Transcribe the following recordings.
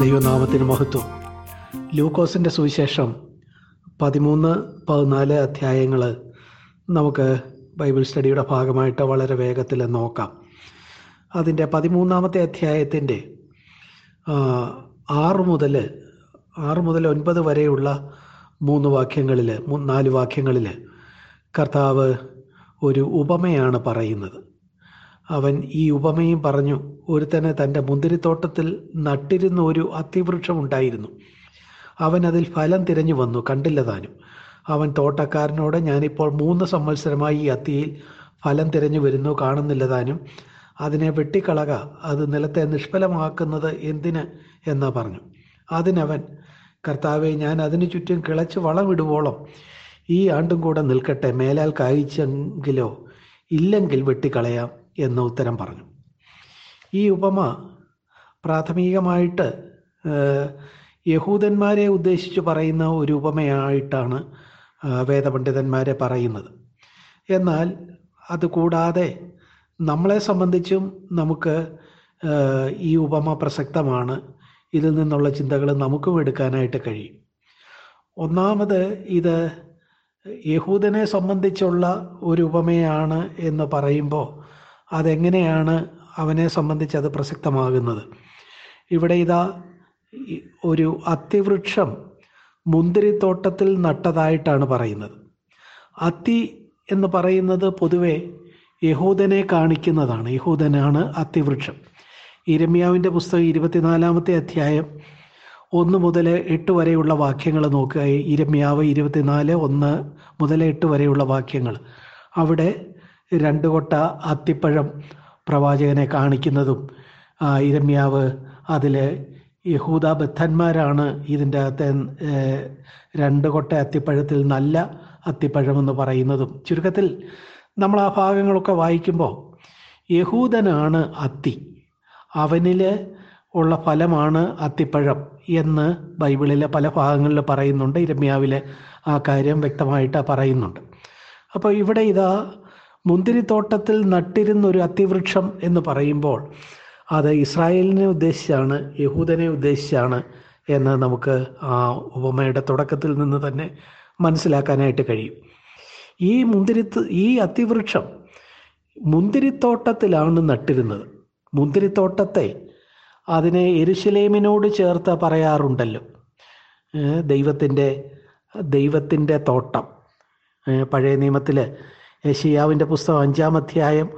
ദൈവനാമത്തിന് മഹത്വം. ലൂക്കോസിന്റെ സുവിശേഷം പതിമൂന്ന് പതിനാല് അധ്യായങ്ങൾ നമുക്ക് ബൈബിൾ സ്റ്റഡിയുടെ ഭാഗമായിട്ട് വളരെ വേഗത്തിൽ നോക്കാം. അതിന്റെ പതിമൂന്നാമത്തെ അധ്യായത്തിന്റെ ആറ് മുതൽ ആറ് മുതൽ ഒൻപത് വരെയുള്ള മൂന്ന് വാക്യങ്ങളിൽ നാല് വാക്യങ്ങളിൽ കർത്താവ് ഒരു ഉപമയാണ് പറയുന്നത്. അവൻ ഈ ഉപമയും പറഞ്ഞു ഒരുത്തന് തന്റെ മുന്തിരിത്തോട്ടത്തിൽ നട്ടിരുന്ന ഒരു അത്തിവൃക്ഷമുണ്ടായിരുന്നു അവൻ അതിൽ ഫലം തിരഞ്ഞു വന്നു കണ്ടില്ല താനും. അവൻ തോട്ടക്കാരനോട് ഞാനിപ്പോൾ മൂന്ന് സംവത്സരമായി ഈ അത്തിയിൽ ഫലം തിരഞ്ഞു വരുന്നു കാണുന്നില്ല താനും. അതിനെ വെട്ടിക്കളക അത് നിലത്തെ നിഷ്ഫലമാക്കുന്നത് എന്തിന്? എന്ന് പറഞ്ഞു. അതിനവൻ കർത്താവെ ഞാൻ അതിനു ചുറ്റും കിളച്ച് വളമിടുവോളം. ഈ ആണ്ടും കൂടെ നിൽക്കട്ടെ മേലാൽ കായ്ച്ചെങ്കിലോ? ഇല്ലെങ്കിൽ വെട്ടിക്കളയാം. എന്ന് ഉത്തരം പറഞ്ഞു. ഈ ഉപമ പ്രാഥമികമായിട്ട് യഹൂദന്മാരെ ഉദ്ദേശിച്ച് പറയുന്ന ഒരു ഉപമയായിട്ടാണ് വേദപണ്ഡിതന്മാരെ പറയുന്നത്. എന്നാൽ അതുകൂടാതെ നമ്മളെ സംബന്ധിച്ചും നമുക്ക് ഈ ഉപമ പ്രസക്തമാണ്. ഇതിൽ നിന്നുള്ള ചിന്തകൾ നമുക്കും എടുക്കാനായിട്ട് കഴിയും. ഒന്നാമത് ഇത് യഹൂദനെ സംബന്ധിച്ചുള്ള ഒരു ഉപമയാണ് എന്ന് പറയുമ്പോൾ അതെങ്ങനെയാണ് അവനെ സംബന്ധിച്ച് അത് പ്രസക്തമാകുന്നത്? ഇവിടെ ഇതാ ഒരു അത്തിവൃക്ഷം മുന്തിരിത്തോട്ടത്തിൽ നട്ടതായിട്ടാണ് പറയുന്നത്. അത്തി എന്ന് പറയുന്നത് പൊതുവെ യഹൂദനെ കാണിക്കുന്നതാണ്. യഹൂദനാണ് അത്തിവൃക്ഷം. ഇരമ്യാവിന്റെ പുസ്തകം ഇരുപത്തിനാലാമത്തെ അധ്യായം ഒന്ന് മുതൽ എട്ട് വരെയുള്ള വാക്യങ്ങൾ നോക്കുക. ഇരമ്യാവ് ഇരുപത്തിനാല് ഒന്ന് മുതൽ എട്ട് വരെയുള്ള വാക്യങ്ങൾ. അവിടെ രണ്ട് കൊട്ട അത്തിപ്പഴം പ്രവാചകനെ കാണിക്കുന്നതും ഇരമ്യാവ് അതിൽ യഹൂദ ബദ്ധന്മാരാണ് ഇതിന്റെ അകത്തെ രണ്ട് കൊട്ട അത്തിപ്പഴത്തിൽ നല്ല അത്തിപ്പഴമെന്ന് പറയുന്നതും. ചുരുക്കത്തിൽ നമ്മൾ ആ ഭാഗങ്ങളൊക്കെ വായിക്കുമ്പോൾ യഹൂദനാണ് അത്തി അവനിൽ ഉള്ള ഫലമാണ് അത്തിപ്പഴം എന്ന് ബൈബിളിലെ പല ഭാഗങ്ങളിൽ പറയുന്നുണ്ട്. ഇരമ്യാവിലെ ആ കാര്യം വ്യക്തമായിട്ട് പറയുന്നുണ്ട്. അപ്പോൾ ഇവിടെ ഇതാ മുന്തിരിത്തോട്ടത്തിൽ നട്ടിരുന്ന ഒരു അത്തിവൃക്ഷം എന്ന് പറയുമ്പോൾ അത് ഇസ്രായേലിനെ ഉദ്ദേശിച്ചാണ് യഹൂദനെ ഉദ്ദേശിച്ചാണ് എന്ന് നമുക്ക് ആ ഉപമയുടെ തുടക്കത്തിൽ നിന്ന് തന്നെ മനസ്സിലാക്കാനായിട്ട് കഴിയും. ഈ മുന്തിരി ഈ അത്തിവൃക്ഷം മുന്തിരിത്തോട്ടത്തിലാണ് നട്ടിരുന്നത്. മുന്തിരിത്തോട്ടത്തെ അതിനെ എരുശലേമിനോട് ചേർത്ത് പറയാറുണ്ടല്ലോ. ദൈവത്തിന്റെ ദൈവത്തിന്റെ തോട്ടം. പഴയ നിയമത്തിൽ യഷിയാവിന്റെ പുസ്തകം അഞ്ചാം അധ്യായം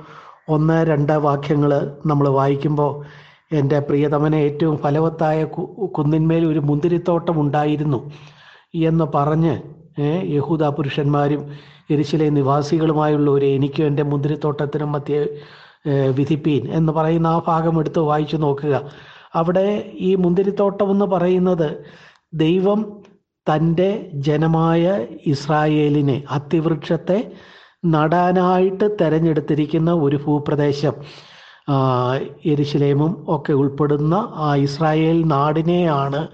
ഒന്ന് രണ്ട് വാക്യങ്ങൾ നമ്മൾ വായിക്കുമ്പോൾ എന്റെ പ്രിയതമനെ ഏറ്റവും ഫലവത്തായ കുന്നിന്മേൽ ഒരു മുന്തിരിത്തോട്ടം ഉണ്ടായിരുന്നു എന്ന് പറഞ്ഞ് യഹൂദ പുരുഷന്മാരും എരിശിലെ നിവാസികളുമായുള്ള ഒരു എനിക്കും എന്റെ മുന്തിരിത്തോട്ടത്തിനും മധ്യ വിധിപ്പീൻ എന്ന് പറയുന്ന ആ ഭാഗം എടുത്ത് വായിച്ചു നോക്കുക. അവിടെ ഈ മുന്തിരിത്തോട്ടം എന്ന് പറയുന്നത് ദൈവം തന്റെ ജനമായ ഇസ്രായേലിനെ അത്തിവൃക്ഷത്തെ നടാനായിട്ട് തെരഞ്ഞെടുത്തിരിക്കുന്ന ഒരു ഭൂപ്രദേശം. എരിശിലേമും ഒക്കെ ഉൾപ്പെടുന്ന ആ ഇസ്രായേൽ നാടിനെയാണ്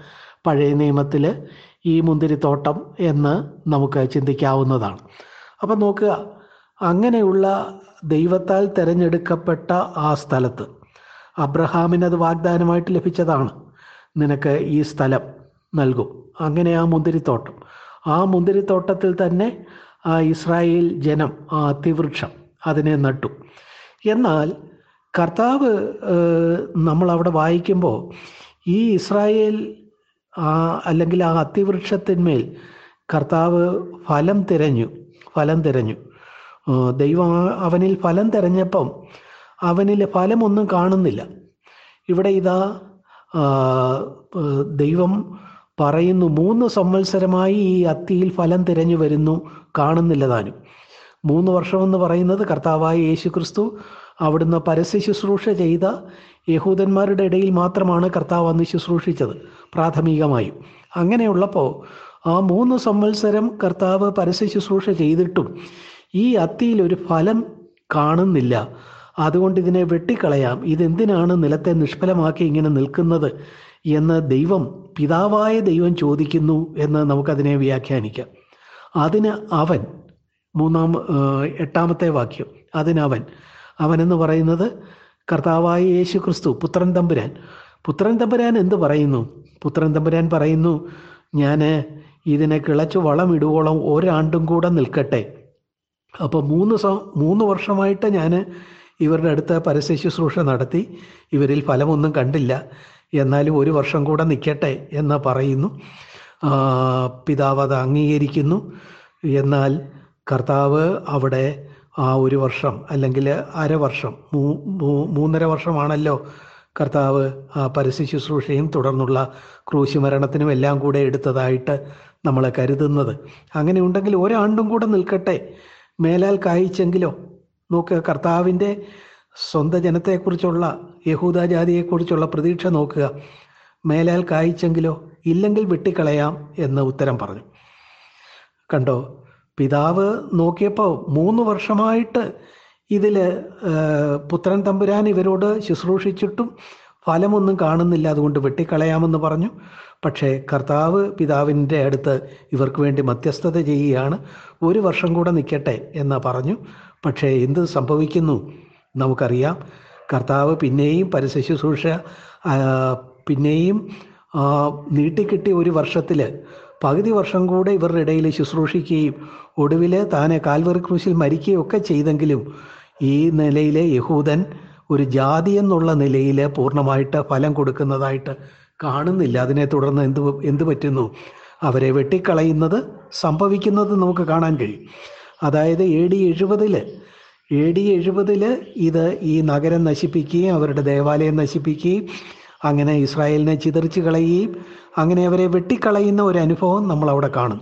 പഴയ നിയമത്തിൽ ഈ മുന്തിരിത്തോട്ടം എന്ന് നമുക്ക് ചിന്തിക്കാവുന്നതാണ്. അപ്പം നോക്കുക അങ്ങനെയുള്ള ദൈവത്താൽ തിരഞ്ഞെടുക്കപ്പെട്ട ആ സ്ഥലത്ത് അബ്രഹാമിന് അത് വാഗ്ദാനമായിട്ട് ലഭിച്ചതാണ്. നിനക്ക് ഈ സ്ഥലം നൽകും. അങ്ങനെ ആ മുന്തിരിത്തോട്ടം. ആ മുന്തിരിത്തോട്ടത്തിൽ തന്നെ ഇസ്രായേൽ ജനം ആ അതിവൃക്ഷം അതിനെ നട്ടു. എന്നാൽ കർത്താവ് നമ്മൾ അവിടെ വായിക്കുമ്പോൾ ഈ ഇസ്രായേൽ ആ അല്ലെങ്കിൽ ആ അതിവൃക്ഷത്തിന്മേൽ കർത്താവ് ഫലം തിരഞ്ഞു ഫലം തിരഞ്ഞു. ദൈവം അവനിൽ ഫലം തിരഞ്ഞപ്പം അവനിൽ ഫലമൊന്നും കാണുന്നില്ല. ഇവിടെ ഇതാ ദൈവം പറയുന്നു മൂന്ന് സംവത്സരമായി ഈ അത്തിയിൽ ഫലം തിരഞ്ഞു വരുന്നു കാണുന്നില്ല താനും. മൂന്ന് വർഷമെന്ന് പറയുന്നത് കർത്താവായ യേശു ക്രിസ്തു അവിടുന്ന് പരസ്യ ശുശ്രൂഷ ചെയ്ത യഹൂദന്മാരുടെ ഇടയിൽ മാത്രമാണ് കർത്താവ് അന്ന് ശുശ്രൂഷിച്ചത് പ്രാഥമികമായും. അങ്ങനെയുള്ളപ്പോൾ ആ മൂന്ന് സംവത്സരം കർത്താവ് പരസ്യ ശുശ്രൂഷ ചെയ്തിട്ടും ഈ അത്തിയിൽ ഒരു ഫലം കാണുന്നില്ല. അതുകൊണ്ട് ഇതിനെ വെട്ടിക്കളയാം. ഇതെന്തിനാണ് നിലത്തെ നിഷ്ഫലമാക്കി ഇങ്ങനെ നിൽക്കുന്നത് എന്ന് ദൈവം പിതാവായ ദൈവം ചോദിക്കുന്നു എന്ന് നമുക്കതിനെ വ്യാഖ്യാനിക്കാം. അതിന് അവൻ മൂന്നാം എട്ടാമത്തെ വാക്യം അതിനവൻ അവൻ എന്ന് പറയുന്നത് കർത്താവായ യേശു ക്രിസ്തു പുത്രൻ തമ്പുരാൻ. പുത്രൻ തമ്പുരാൻ എന്ത് പറയുന്നു? പുത്രൻ തമ്പുരാൻ പറയുന്നു ഞാൻ ഇതിനെ കിളച്ച് വളമിടുവോളം ഒരാണ്ടും കൂടെ നിൽക്കട്ടെ. അപ്പോൾ മൂന്ന് സ മൂന്ന് വർഷമായിട്ട് ഞാൻ ഇവരുടെ അടുത്ത് പരസ്യ ശുശ്രൂഷ നടത്തി. ഇവരിൽ ഫലമൊന്നും കണ്ടില്ല. എന്നാലും ഒരു വർഷം കൂടെ നിൽക്കട്ടെ എന്ന് പറയുന്നു. പിതാവ് അത് അംഗീകരിക്കുന്നു. എന്നാൽ കർത്താവ് അവിടെ ആ ഒരു വർഷം അല്ലെങ്കിൽ അരവർഷം മൂന്നര വർഷമാണല്ലോ കർത്താവ് ആ പരസ്യ ശുശ്രൂഷയും തുടർന്നുള്ള ക്രൂശ് മരണത്തിനും എല്ലാം കൂടെ എടുത്തതായിട്ട് നമ്മൾ കരുതുന്നത്. അങ്ങനെ ഉണ്ടെങ്കിൽ ഒരാണ്ടും കൂടെ നിൽക്കട്ടെ. മേലാൽ കായിച്ചെങ്കിലോ? നോക്ക് കർത്താവിന്റെ സ്വന്തം ജനത്തെക്കുറിച്ചുള്ള യഹൂദാജാതിയെക്കുറിച്ചുള്ള പ്രതീക്ഷ നോക്കുക. മേലാൽ കായ്ച്ചെങ്കിലോ ഇല്ലെങ്കിൽ വെട്ടിക്കളയാം എന്ന് ഉത്തരം പറഞ്ഞു. കണ്ടോ പിതാവ് നോക്കിയപ്പോൾ മൂന്ന് വർഷമായിട്ട് ഇതിൽ പുത്രൻ തമ്പുരാൻ ഇവരോട് ശുശ്രൂഷിച്ചിട്ടും ഫലമൊന്നും കാണുന്നില്ല. അതുകൊണ്ട് വെട്ടിക്കളയാമെന്ന് പറഞ്ഞു. പക്ഷേ കർത്താവ് പിതാവിന്റെ അടുത്ത് ഇവർക്ക് വേണ്ടി മധ്യസ്ഥത ചെയ്യുകയാണ്. ഒരു വർഷം കൂടെ നിൽക്കട്ടെ എന്ന് പറഞ്ഞു. പക്ഷേ എന്ത് സംഭവിക്കുന്നു? നമുക്കറിയാം. കർത്താവ് പിന്നെയും പരശുശുശ്രൂഷ ശുശ്രൂഷ പിന്നെയും നീട്ടിക്കിട്ടിയ ഒരു വർഷത്തിൽ പകുതി വർഷം കൂടെ ഇവരുടെ ഇടയിൽ ശുശ്രൂഷിക്കുകയും ഒടുവിൽ താനെ കാൽവറി ക്രൂശിൽ മരിക്കുകയും ഒക്കെ ചെയ്തെങ്കിലും ഈ നിലയിലെ യഹൂദൻ ഒരു ജാതി എന്നുള്ള നിലയിൽ പൂർണമായിട്ട് ഫലം കൊടുക്കുന്നതായിട്ട് കാണുന്നില്ല. അതിനെ തുടർന്ന് എന്ത് എന്ത് പറ്റുന്നു? അവരെ വെട്ടിക്കളയുന്നത് സംഭവിക്കുന്നത് നമുക്ക് കാണാൻ കഴിയും. അതായത് എ ഡി എഴുപതിൽ എ ഡി എഴുപതിൽ ഇത് ഈ നഗരം നശിപ്പിക്കുകയും അവരുടെ ദേവാലയം നശിപ്പിക്കുകയും അങ്ങനെ ഇസ്രായേലിനെ ചിതറിച്ച് കളയുകയും അങ്ങനെ അവരെ വെട്ടിക്കളയുന്ന ഒരു അനുഭവം നമ്മൾ അവിടെ കാണും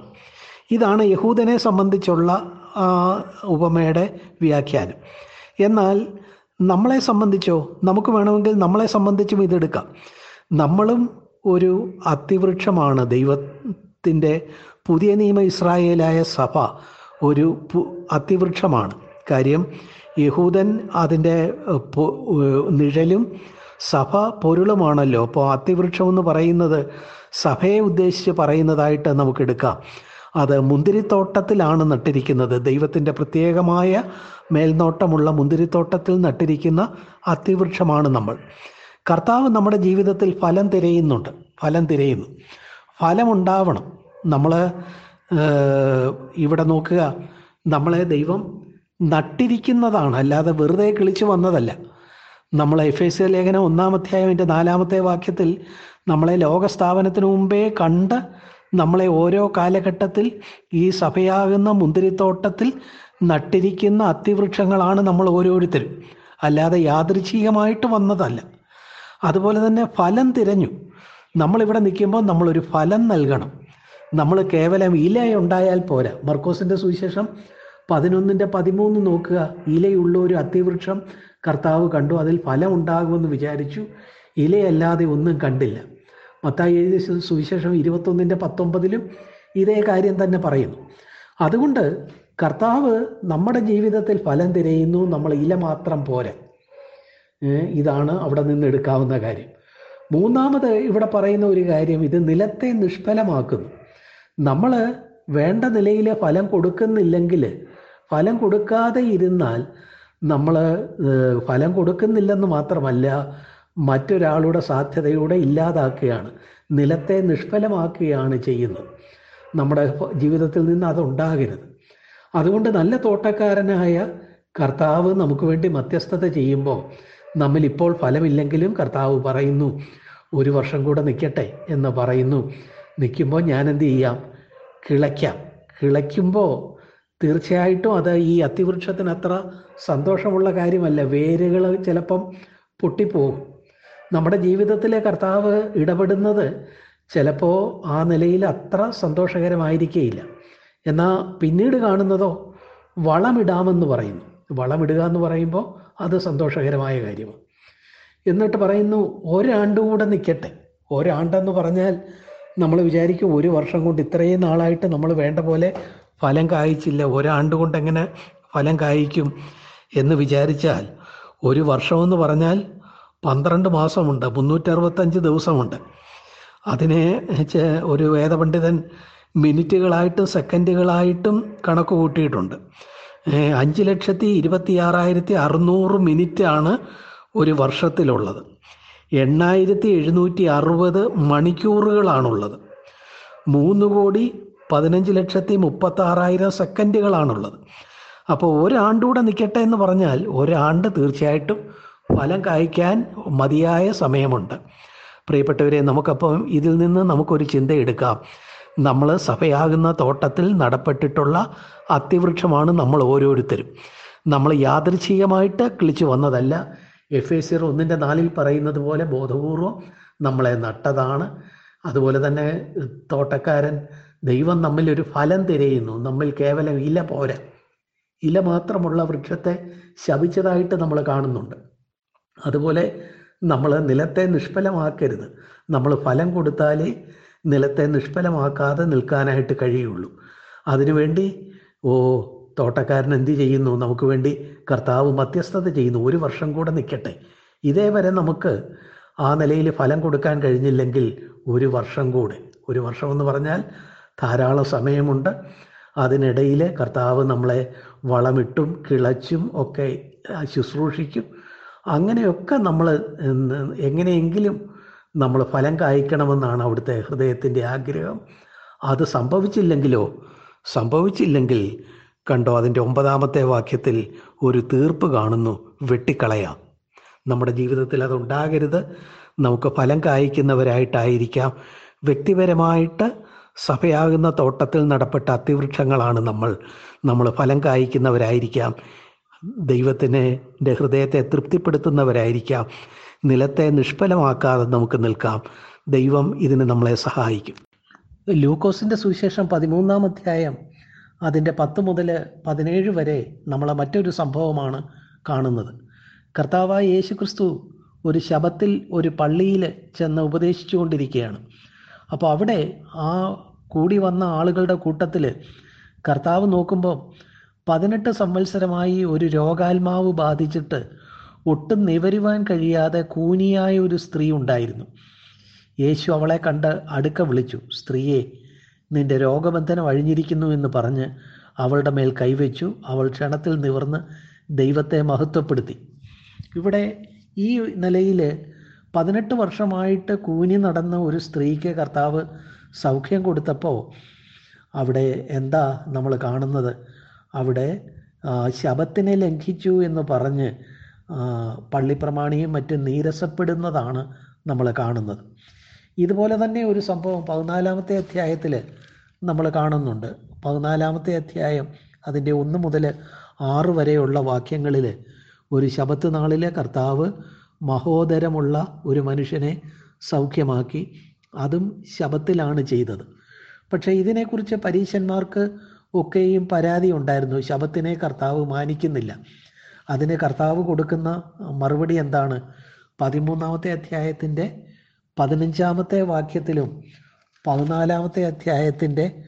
ഇതാണ് യഹൂദനെ സംബന്ധിച്ചുള്ള ഉപമയുടെ വ്യാഖ്യാനം. എന്നാൽ നമ്മളെ സംബന്ധിച്ചോ നമുക്ക് വേണമെങ്കിൽ നമ്മളെ സംബന്ധിച്ചും ഇതെടുക്കാം. നമ്മളും ഒരു അതിവൃക്ഷമാണ്. ദൈവത്തിന്റെ പുതിയ നിയമ ഇസ്രായേലായ സഭ ഒരു അതിവൃക്ഷമാണ്. കാര്യം യഹൂദൻ അതിന്റെ നിഴലും സഭ പൊരുളുമാണല്ലോ. അപ്പോൾ അത്തിവൃക്ഷം എന്ന് പറയുന്നത് സഭയെ ഉദ്ദേശിച്ച് പറയുന്നതായിട്ട് നമുക്ക് എടുക്കാം. അത് മുന്തിരിത്തോട്ടത്തിലാണ് നട്ടിരിക്കുന്നത്. ദൈവത്തിന്റെ പ്രത്യേകമായ മേൽനോട്ടമുള്ള മുന്തിരിത്തോട്ടത്തിൽ നട്ടിരിക്കുന്ന അത്തിവൃക്ഷമാണ് നമ്മൾ. കർത്താവ് നമ്മുടെ ജീവിതത്തിൽ ഫലം തിരയുന്നുണ്ട്. ഫലം തിരയുന്നു. ഫലമുണ്ടാവണം. നമ്മൾ ഇവിടെ നോക്കുക. നമ്മളെ ദൈവം നട്ടിരിക്കുന്നതാണ്. അല്ലാതെ വെറുതെ കിളിച്ചു വന്നതല്ല. നമ്മൾ എഫ് എസ് ലേഖനം ഒന്നാം അധ്യായത്തിന്റെ നാലാമത്തെ വാക്യത്തിൽ നമ്മളെ ലോകസ്ഥാപനത്തിന് മുമ്പേ കണ്ട് നമ്മളെ ഓരോ കാലഘട്ടത്തിൽ ഈ സഭയാകുന്ന മുന്തിരിത്തോട്ടത്തിൽ നട്ടിരിക്കുന്ന അത്തിവൃക്ഷങ്ങളാണ് നമ്മൾ ഓരോരുത്തരും. അല്ലാതെ യാദൃച്ഛികമായിട്ട് വന്നതല്ല. അതുപോലെ തന്നെ ഫലം തിരഞ്ഞു. നമ്മളിവിടെ നിൽക്കുമ്പോൾ നമ്മളൊരു ഫലം നൽകണം. നമ്മൾ കേവലം ഇല ഉണ്ടായാൽ പോരാ. മർക്കോസിന്റെ സുവിശേഷം പതിനൊന്നിന്റെ പതിമൂന്ന് നോക്കുക. ഇലയുള്ള ഒരു അത്തിവൃക്ഷം കർത്താവ് കണ്ടു. അതിൽ ഫലം ഉണ്ടാകുമെന്ന് വിചാരിച്ചു. ഇലയല്ലാതെ ഒന്നും കണ്ടില്ല. മത്തായി എഴുതിയ സുവിശേഷം ഇരുപത്തൊന്നിന്റെ പത്തൊമ്പതിലും ഇതേ കാര്യം തന്നെ പറയുന്നു. അതുകൊണ്ട് കർത്താവ് നമ്മുടെ ജീവിതത്തിൽ ഫലം തിരയുന്നു. നമ്മൾ ഇല മാത്രം പോരെ. ഇതാണ് അവിടെ നിന്ന് എടുക്കാവുന്ന കാര്യം. മൂന്നാമത് ഇവിടെ പറയുന്ന ഒരു കാര്യം ഇത് നിലത്തെ നിഷ്ഫലമാക്കുന്നു. നമ്മൾ വേണ്ട നിലയിലെ ഫലം കൊടുക്കുന്നില്ലെങ്കിൽ ഫലം കൊടുക്കാതെ ഇരുന്നാൽ നമ്മൾ ഫലം കൊടുക്കുന്നില്ലെന്ന് മാത്രമല്ല മറ്റൊരാളുടെ സാധ്യതയൂടെ ഇല്ലാതാക്കുകയാണ്. നിലത്തെ നിഷ്ഫലമാക്കുകയാണ് ചെയ്യുന്നത്. നമ്മുടെ ജീവിതത്തിൽ നിന്ന് അതുണ്ടാകരുത് അതുകൊണ്ട് നല്ല തോട്ടക്കാരനായ കർത്താവ് നമുക്ക് വേണ്ടി മധ്യസ്ഥത ചെയ്യുമ്പോൾ നമ്മൾ ഇപ്പോൾ ഫലമില്ലെങ്കിലും കർത്താവ് പറയുന്നു ഒരു വർഷം കൂടെ നിൽക്കട്ടെ എന്ന് പറയുന്നു. നിൽക്കുമ്പോൾ ഞാൻ എന്ത് ചെയ്യാം? കിളയ്ക്കാം. കിളയ്ക്കുമ്പോൾ തീർച്ചയായിട്ടും അത് ഈ അത്തിവൃക്ഷത്തിന് അത്ര സന്തോഷമുള്ള കാര്യമല്ല. വേരുകൾ ചിലപ്പം പൊട്ടിപ്പോകും. നമ്മുടെ ജീവിതത്തിലെ കർത്താവ് ഇടപെടുന്നത് ചിലപ്പോൾ ആ നിലയിൽ അത്ര സന്തോഷകരമായിരിക്കേയില്ല. എന്നാൽ പിന്നീട് കാണുന്നതോ വളമിടാമെന്ന് പറയുന്നു. വളമിടുക എന്ന് പറയുമ്പോൾ അത് സന്തോഷകരമായ കാര്യമാണ്. എന്നിട്ട് പറയുന്നു ഒരാണ്ട് കൂടെ നിൽക്കട്ടെ ഒരാണ്ടെന്ന് പറഞ്ഞാൽ നമ്മൾ വിചാരിക്കും ഒരു വർഷം കൊണ്ട് ഇത്രയും നാളായിട്ട് നമ്മൾ വേണ്ട പോലെ ഫലം കായ്ച്ചില്ല. ഒരാണ്ട് കൊണ്ട് എങ്ങനെ ഫലം കായ്ക്കും എന്ന് വിചാരിച്ചാൽ ഒരു വർഷമെന്ന് പറഞ്ഞാൽ പന്ത്രണ്ട് മാസമുണ്ട്. മുന്നൂറ്ററുപത്തഞ്ച് ദിവസമുണ്ട്. അതിനെ ഒരു വേദപണ്ഡിതൻ മിനിറ്റുകളായിട്ടും സെക്കൻഡുകളായിട്ടും കണക്ക് കൂട്ടിയിട്ടുണ്ട്. അഞ്ച് ലക്ഷത്തി ഇരുപത്തി ആറായിരത്തി അറുന്നൂറ് മിനിറ്റാണ് ഒരു വർഷത്തിലുള്ളത്. എണ്ണായിരത്തി എഴുന്നൂറ്റി അറുപത് മണിക്കൂറുകളാണുള്ളത്. മൂന്ന് കോടി പതിനഞ്ച് ലക്ഷത്തി മുപ്പത്തി ആറായിരം സെക്കൻഡുകളാണുള്ളത്. അപ്പോൾ ഒരാണ്ടൂടെ നിൽക്കട്ടെ എന്ന് പറഞ്ഞാൽ ഒരാണ്ട് തീർച്ചയായിട്ടും ഫലം കായ്ക്കാൻ മതിയായ സമയമുണ്ട്. പ്രിയപ്പെട്ടവരെ നമുക്കപ്പം ഇതിൽ നിന്ന് നമുക്കൊരു ചിന്ത എടുക്കാം. നമ്മൾ സഭയാകുന്ന തോട്ടത്തിൽ നടപ്പെട്ടിട്ടുള്ള അത്തിവൃക്ഷമാണ് നമ്മൾ ഓരോരുത്തരും. നമ്മൾ യാദൃച്ഛികമായിട്ട് കിളിച്ചു വന്നതല്ല എഫ് എ സിർ ഒന്നിന്റെ നാലിൽ പറയുന്നത് പോലെ ബോധപൂർവം നമ്മളെ നട്ടതാണ്. അതുപോലെ തന്നെ തോട്ടക്കാരൻ ദൈവം നമ്മിൽ ഒരു ഫലം തിരയുന്നു. നമ്മിൽ കേവലം ഇല പോരാ. ഇല മാത്രമുള്ള വൃക്ഷത്തെ ശപിച്ചതായിട്ട് നമ്മൾ കാണുന്നുണ്ട്. അതുപോലെ നമ്മൾ നിലത്തെ നിഷ്ഫലമാക്കരുത്. നമ്മൾ ഫലം കൊടുത്താലേ നിലത്തെ നിഷ്ഫലമാക്കാതെ നിൽക്കാനായിട്ട് കഴിയുള്ളൂ. അതിനുവേണ്ടി ഓ തോട്ടക്കാരൻ എന്ത് ചെയ്യുന്നു? നമുക്ക് വേണ്ടി കർത്താവ് മധ്യസ്ഥത ചെയ്യുന്നു. ഒരു വർഷം കൂടെ നിൽക്കട്ടെ. ഇതേവരെ നമുക്ക് ആ നിലയിൽ ഫലം കൊടുക്കാൻ കഴിഞ്ഞില്ലെങ്കിൽ ഒരു വർഷം കൂടെ. ഒരു വർഷം എന്ന് പറഞ്ഞാൽ ധാരാളം സമയമുണ്ട്. അതിനിടയിൽ കർത്താവ് നമ്മളെ വളമിട്ടും കിളച്ചും ഒക്കെ ശുശ്രൂഷിക്കും. അങ്ങനെയൊക്കെ നമ്മൾ എങ്ങനെയെങ്കിലും നമ്മൾ ഫലം കായ്ക്കണമെന്നാണ് അവിടുത്തെ ഹൃദയത്തിന്റെ ആഗ്രഹം. അത് സംഭവിച്ചില്ലെങ്കിലോ? സംഭവിച്ചില്ലെങ്കിൽ കണ്ടോ അതിന്റെ ഒമ്പതാമത്തെ വാക്യത്തിൽ ഒരു തീർപ്പ് കാണുന്നു. വെട്ടിക്കളയാം. നമ്മുടെ ജീവിതത്തിൽ അതുണ്ടാകരുത്. നമുക്ക് ഫലം കായ്ക്കുന്നവരായിട്ടായിരിക്കാം. വ്യക്തിപരമായിട്ട് സഭയാകുന്ന തോട്ടത്തിൽ നടപ്പെട്ട അതിവൃക്ഷങ്ങളാണ് നമ്മൾ. നമ്മൾ ഫലം കായ്ക്കുന്നവരായിരിക്കാം. ദൈവത്തിന് ഹൃദയത്തെ തൃപ്തിപ്പെടുത്തുന്നവരായിരിക്കാം. നിലത്തെ നിഷ്ഫലമാക്കാതെ നമുക്ക് നിൽക്കാം. ദൈവം ഇതിന് നമ്മളെ സഹായിക്കും. ലൂക്കോസിന്റെ സുവിശേഷം പതിമൂന്നാം അധ്യായം അതിന്റെ പത്ത് മുതൽ പതിനേഴ് വരെ നമ്മളെ മറ്റൊരു സംഭവമാണ് കാണുന്നത്. കർത്താവായ യേശു ഒരു ശബത്തിൽ ഒരു പള്ളിയിൽ ചെന്ന് ഉപദേശിച്ചു കൊണ്ടിരിക്കുകയാണ് അപ്പോൾ അവിടെ ആ കൂടി വന്ന ആളുകളുടെ കൂട്ടത്തിൽ കർത്താവ് നോക്കുമ്പോൾ പതിനെട്ട് സംവത്സരമായി ഒരു രോഗാത്മാവ് ബാധിച്ചിട്ട് ഒട്ടും നിവരുവാൻ കഴിയാതെ കൂനിയായ ഒരു സ്ത്രീ ഉണ്ടായിരുന്നു. യേശു അവളെ കണ്ട് അടുക്ക വിളിച്ചു സ്ത്രീയെ നിന്റെ രോഗബന്ധനം അഴിഞ്ഞിരിക്കുന്നു എന്ന് പറഞ്ഞ് അവളുടെ മേൽ കൈവച്ചു അവൾ ക്ഷണത്തിൽ നിവർന്ന് ദൈവത്തെ മഹത്വപ്പെടുത്തി. ഇവിടെ ഈ നിലയിൽ പതിനെട്ട് വർഷമായിട്ട് കൂനി നടന്ന ഒരു സ്ത്രീക്ക് കർത്താവ് സൗഖ്യം കൊടുത്തപ്പോൾ അവിടെ എന്താ നമ്മൾ കാണുന്നത്? അവിടെ ശബത്തിനെ ലംഘിച്ചു എന്ന് പറഞ്ഞ് പള്ളിപ്രമാണിയും മറ്റും നീരസപ്പെടുന്നതാണ് നമ്മൾ കാണുന്നത്. ഇതുപോലെ തന്നെ ഒരു സംഭവം പതിനാലാമത്തെ അധ്യായത്തിൽ നമ്മൾ കാണുന്നുണ്ട്. പതിനാലാമത്തെ അധ്യായം അതിന്റെ ഒന്ന് മുതൽ ആറ് വരെയുള്ള വാക്യങ്ങളിൽ ഒരു ശബത്ത് നാളിലെ കർത്താവ് മഹോദരമുള്ള ഒരു മനുഷ്യനെ സൗഖ്യമാക്കി. അതും ശബത്തിലാണ് ചെയ്തത്. പക്ഷേ ഇതിനെക്കുറിച്ച് പരീശന്മാർക്ക് ഒക്കെയും പരാതി ഉണ്ടായിരുന്നു. ശബത്തിനെ കർത്താവ് മാനിക്കുന്നില്ല. അതിന് കർത്താവ് കൊടുക്കുന്ന മറുപടി എന്താണ്? പതിമൂന്നാമത്തെ അധ്യായത്തിന്റെ പതിനഞ്ചാമത്തെ വാക്യത്തിലും പതിനാലാമത്തെ അധ്യായത്തിന്റെ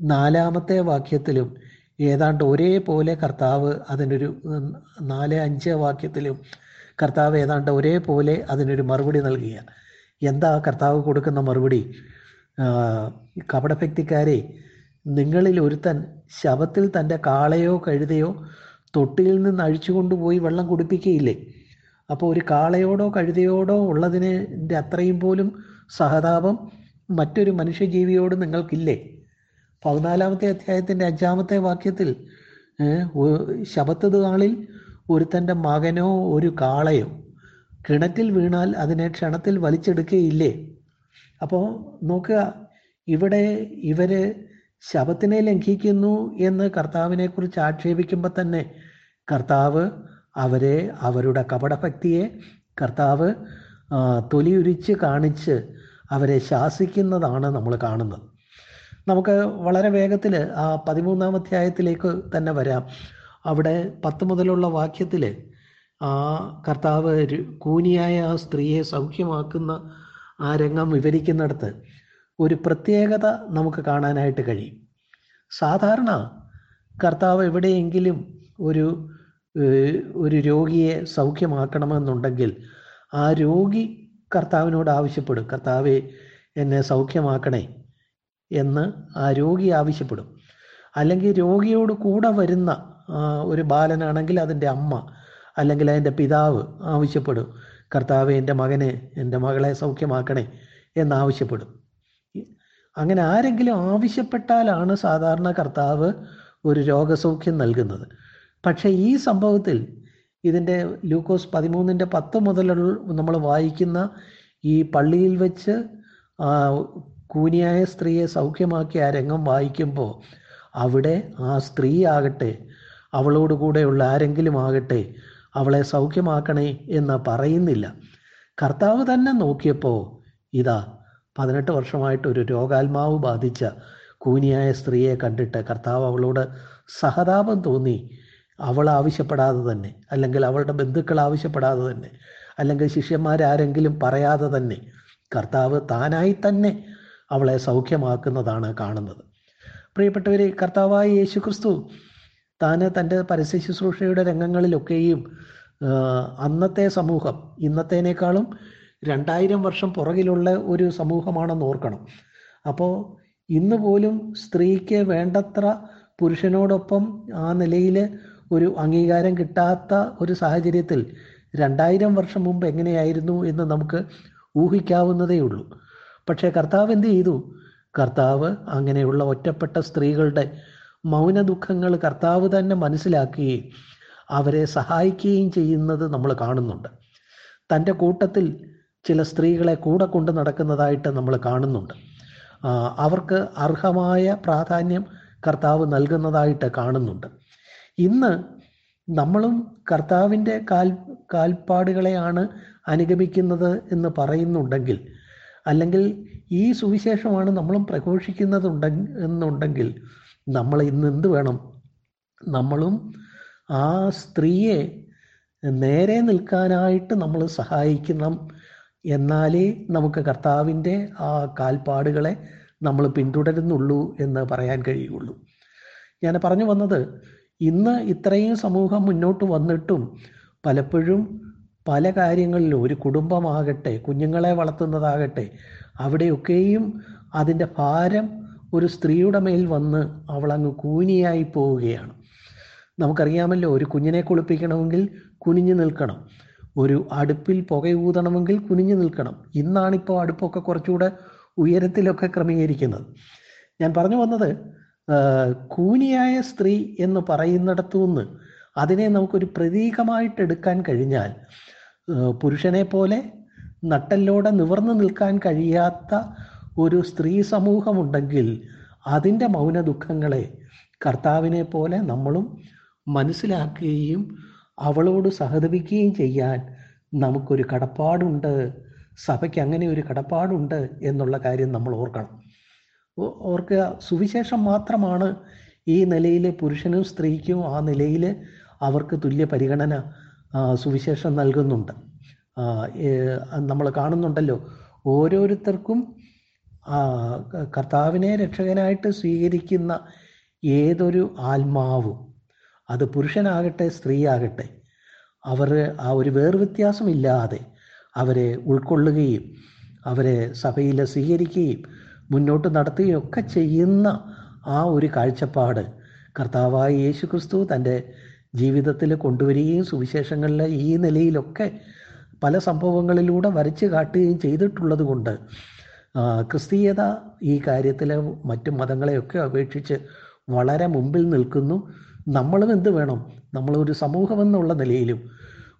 നാലാമത്തെ വാക്യത്തിലും ഏതാണ്ട് ഒരേപോലെ കർത്താവ് അതിനൊരു നാല് അഞ്ച് വാക്യത്തിലും കർത്താവ് ഏതാണ്ട് ഒരേപോലെ അതിനൊരു മറുപടി നൽകുക എന്താ കർത്താവ് കൊടുക്കുന്ന മറുപടി? കപടഭക്തിക്കാരെ നിങ്ങളിൽ ഒരുത്തൻ ശവത്തിൽ തന്റെ കാളയോ കഴുതയോ തൊട്ടിയിൽ നിന്ന് അഴിച്ചു കൊണ്ടുപോയി വെള്ളം കുടിപ്പിക്കുകയില്ലേ? അപ്പോൾ ഒരു കാളയോടോ കഴുതയോടോ ഉള്ളതിന്റെ അത്രയും പോലും സഹതാപം മറ്റൊരു മനുഷ്യജീവിയോട് നിങ്ങൾക്കില്ലേ? പതിനാലാമത്തെ അധ്യായത്തിന്റെ അഞ്ചാമത്തെ വാക്യത്തിൽ ശബത്തത് നാളിൽ ഒരുത്തന്റെ മകനോ ഒരു കാളയോ കിണറ്റിൽ വീണാൽ അതിനെ ക്ഷണത്തിൽ വലിച്ചെടുക്കുകയില്ലേ? അപ്പോൾ നോക്കുക ഇവിടെ ഇവർ ശബത്തിനെ ലംഘിക്കുന്നു എന്ന് കർത്താവിനെ കുറിച്ച് ആക്ഷേപിക്കുമ്പോൾ തന്നെ കർത്താവ് അവരെ അവരുടെ കപടഭക്തിയെ കർത്താവ് തൊലിയുരിച്ച് കാണിച്ച് അവരെ ശാസിക്കുന്നതാണ് നമ്മൾ കാണുന്നത്. നമുക്ക് വളരെ വേഗത്തിൽ ആ പതിമൂന്നാം അധ്യായത്തിലേക്ക് തന്നെ വരാം. അവിടെ പത്ത് മുതലുള്ള വാക്യത്തിൽ ആ കർത്താവ് കൂനിയായ ആ സ്ത്രീയെ സൗഖ്യമാക്കുന്ന ആ രംഗം വിവരിക്കുന്നിടത്ത് ഒരു പ്രത്യേകത നമുക്ക് കാണാനായിട്ട് കഴിയും. സാധാരണ കർത്താവ് എവിടെയെങ്കിലും ഒരു ഒരു രോഗിയെ സൗഖ്യമാക്കണമെന്നുണ്ടെങ്കിൽ ആ രോഗി കർത്താവിനോട് ആവശ്യപ്പെടും. കർത്താവെ എന്നെ സൗഖ്യമാക്കണേ എന്ന് ആ രോഗി ആവശ്യപ്പെടും. അല്ലെങ്കിൽ രോഗിയോട് കൂടെ വരുന്ന ഒരു ബാലനാണെങ്കിൽ അതിന്റെ അമ്മ അല്ലെങ്കിൽ അതിന്റെ പിതാവ് ആവശ്യപ്പെടും. കർത്താവ് എന്റെ മകനെ എന്റെ മകളെ സൗഖ്യമാക്കണേ എന്നാവശ്യപ്പെടും. അങ്ങനെ ആരെങ്കിലും ആവശ്യപ്പെട്ടാലാണ് സാധാരണ കർത്താവ് ഒരു രോഗസൗഖ്യം നൽകുന്നത്. പക്ഷേ ഈ സംഭവത്തിൽ ഇതിന്റെ ലൂക്കോസ് പതിമൂന്നിന്റെ പത്ത് മുതൽ നമ്മൾ വായിക്കുന്ന ഈ പള്ളിയിൽ വെച്ച് കൂനിയായ സ്ത്രീയെ സൗഖ്യമാക്കിയ രംഗം വായിക്കുമ്പോൾ അവിടെ ആ സ്ത്രീ ആകട്ടെ അവളോട് കൂടെയുള്ള ആരെങ്കിലും ആകട്ടെ അവളെ സൗഖ്യമാക്കണേ എന്ന് പറയുന്നില്ല. കർത്താവ് തന്നെ നോക്കിയപ്പോൾ ഇതാ പതിനെട്ട് വർഷമായിട്ട് ഒരു രോഗാത്മാവ് ബാധിച്ച കൂനിയായ സ്ത്രീയെ കണ്ടിട്ട് കർത്താവ് അവളോട് സഹതാപം തോന്നി. അവൾ ആവശ്യപ്പെടാതെ തന്നെ അല്ലെങ്കിൽ അവളുടെ ബന്ധുക്കൾ ആവശ്യപ്പെടാതെ തന്നെ അല്ലെങ്കിൽ ശിഷ്യന്മാരാരെങ്കിലും പറയാതെ തന്നെ കർത്താവ് താനായി തന്നെ അവളെ സൗഖ്യമാക്കുന്നതാണ് കാണുന്നത്. പ്രിയപ്പെട്ടവരെ കർത്താവായ യേശു ക്രിസ്തു താന് തന്റെ പരസ്യ ശുശ്രൂഷയുടെ രംഗങ്ങളിലൊക്കെയും അന്നത്തെ സമൂഹം ഇന്നത്തേനേക്കാളും രണ്ടായിരം വർഷം പുറകിലുള്ള ഒരു സമൂഹമാണെന്ന് ഓർക്കണം. അപ്പോൾ ഇന്ന് പോലും സ്ത്രീക്ക് വേണ്ടത്ര പുരുഷനോടൊപ്പം ആ നിലയിൽ ഒരു അംഗീകാരം കിട്ടാത്ത ഒരു സാഹചര്യത്തിൽ രണ്ടായിരം വർഷം മുമ്പ് എങ്ങനെയായിരുന്നു എന്ന് നമുക്ക് ഊഹിക്കാവുന്നതേ ഉള്ളൂ. പക്ഷേ കർത്താവ് എന്ത് ചെയ്തു? കർത്താവ് അങ്ങനെയുള്ള ഒറ്റപ്പെട്ട സ്ത്രീകളുടെ മൗന ദുഃഖങ്ങൾ കർത്താവ് തന്നെ മനസ്സിലാക്കുകയും അവരെ സഹായിക്കുകയും ചെയ്യുന്നത് നമ്മൾ കാണുന്നുണ്ട്. തന്റെ കൂട്ടത്തിൽ ചില സ്ത്രീകളെ കൂടെ കൊണ്ട് നടക്കുന്നതായിട്ട് നമ്മൾ കാണുന്നുണ്ട്. അവർക്ക് അർഹമായ പ്രാധാന്യം കർത്താവ് നൽകുന്നതായിട്ട് കാണുന്നുണ്ട്. ഇന്ന് നമ്മളും കർത്താവിന്റെ കാൽ കാൽപ്പാടുകളെയാണ് അനുഗമിക്കുന്നത് എന്ന് പറയുന്നുണ്ടെങ്കിൽ അല്ലെങ്കിൽ ഈ സുവിശേഷമാണ് നമ്മളും പ്രഘോഷിക്കുന്നതുണ്ടെ എന്നുണ്ടെങ്കിൽ നമ്മൾ ഇന്ന് എന്ത് വേണം? നമ്മളും ആ സ്ത്രീയെ നേരെ നിൽക്കാനായിട്ട് നമ്മൾ സഹായിക്കണം എന്നാലേ നമുക്ക് കർത്താവിന്റെ ആ കാൽപ്പാടുകളെ നമ്മൾ പിന്തുടരുന്നുള്ളൂ എന്ന് പറയാൻ കഴിയുള്ളൂ ഞാൻ പറഞ്ഞു വന്നത് ഇന്ന് ഇത്രയും സമൂഹം മുന്നോട്ട് വന്നിട്ടും പലപ്പോഴും പല കാര്യങ്ങളിലും ഒരു കുടുംബമാകട്ടെ കുഞ്ഞുങ്ങളെ വളർത്തുന്നതാകട്ടെ അവിടെയൊക്കെയും അതിന്റെ ഭാരം ഒരു സ്ത്രീയുടെ മേൽ വന്ന് അവളങ്ങ് കൂനിയായി പോവുകയാണ്. നമുക്കറിയാമല്ലോ ഒരു കുഞ്ഞിനെ കുളിപ്പിക്കണമെങ്കിൽ കുനിഞ്ഞു നിൽക്കണം. ഒരു അടുപ്പിൽ പുകയൂതണമെങ്കിൽ കുനിഞ്ഞു നിൽക്കണം. ഇന്നാണിപ്പോൾ അടുപ്പൊക്കെ കുറച്ചുകൂടെ ഉയരത്തിലൊക്കെ ക്രമീകരിക്കുന്നത്. ഞാൻ പറഞ്ഞു വന്നത് കൂനിയായ സ്ത്രീ എന്ന് പറയുന്നിടത്തു നിന്ന് അതിനെ നമുക്കൊരു പ്രതീകമായിട്ട് എടുക്കാൻ കഴിഞ്ഞാൽ പുരുഷനെ പോലെ നട്ടല്ലോടെ നിവർന്നു നിൽക്കാൻ കഴിയാത്ത ഒരു സ്ത്രീ സമൂഹമുണ്ടെങ്കിൽ അതിന്റെ മൗന ദുഃഖങ്ങളെ കർത്താവിനെ പോലെ നമ്മളും മനസ്സിലാക്കുകയും അവളോട് സഹതപിക്കുകയും ചെയ്യാൻ നമുക്കൊരു കടപ്പാടുണ്ട്. സഭയ്ക്ക് അങ്ങനെ ഒരു കടപ്പാടുണ്ട് എന്നുള്ള കാര്യം നമ്മൾ ഓർക്കണം. ഓർക്കുക സുവിശേഷം മാത്രമാണ് ഈ നിലയിൽ പുരുഷനും സ്ത്രീക്കും ആ നിലയിൽ അവർക്ക് തുല്യ പരിഗണന സുവിശേഷം നൽകുന്നുണ്ട്. നമ്മൾ കാണുന്നുണ്ടല്ലോ ഓരോരുത്തർക്കും കർത്താവിനെ രക്ഷകനായിട്ട് സ്വീകരിക്കുന്ന ഏതൊരു ആത്മാവും അത് പുരുഷനാകട്ടെ സ്ത്രീയാകട്ടെ അവർ ആ ഒരു വേർവ്യത്യാസമില്ലാതെ അവരെ ഉൾക്കൊള്ളുകയും അവരെ സഭയിൽ സ്വീകരിക്കുകയും മുന്നോട്ട് നടത്തുകയും ഒക്കെ ചെയ്യുന്ന ആ ഒരു കാഴ്ചപ്പാട് കർത്താവായ യേശു ക്രിസ്തു തന്റെ ജീവിതത്തിൽ കൊണ്ടുവരികയും സുവിശേഷങ്ങളിലെ ഈ നിലയിലൊക്കെ പല സംഭവങ്ങളിലൂടെ വരച്ച് കാട്ടുകയും ചെയ്തിട്ടുള്ളത് കൊണ്ട് ക്രിസ്തീയത ഈ കാര്യത്തിൽ മറ്റു മതങ്ങളെയൊക്കെ അപേക്ഷിച്ച് വളരെ മുമ്പിൽ നിൽക്കുന്നു. നമ്മളും എന്ത് വേണം? നമ്മളൊരു സമൂഹമെന്നുള്ള നിലയിലും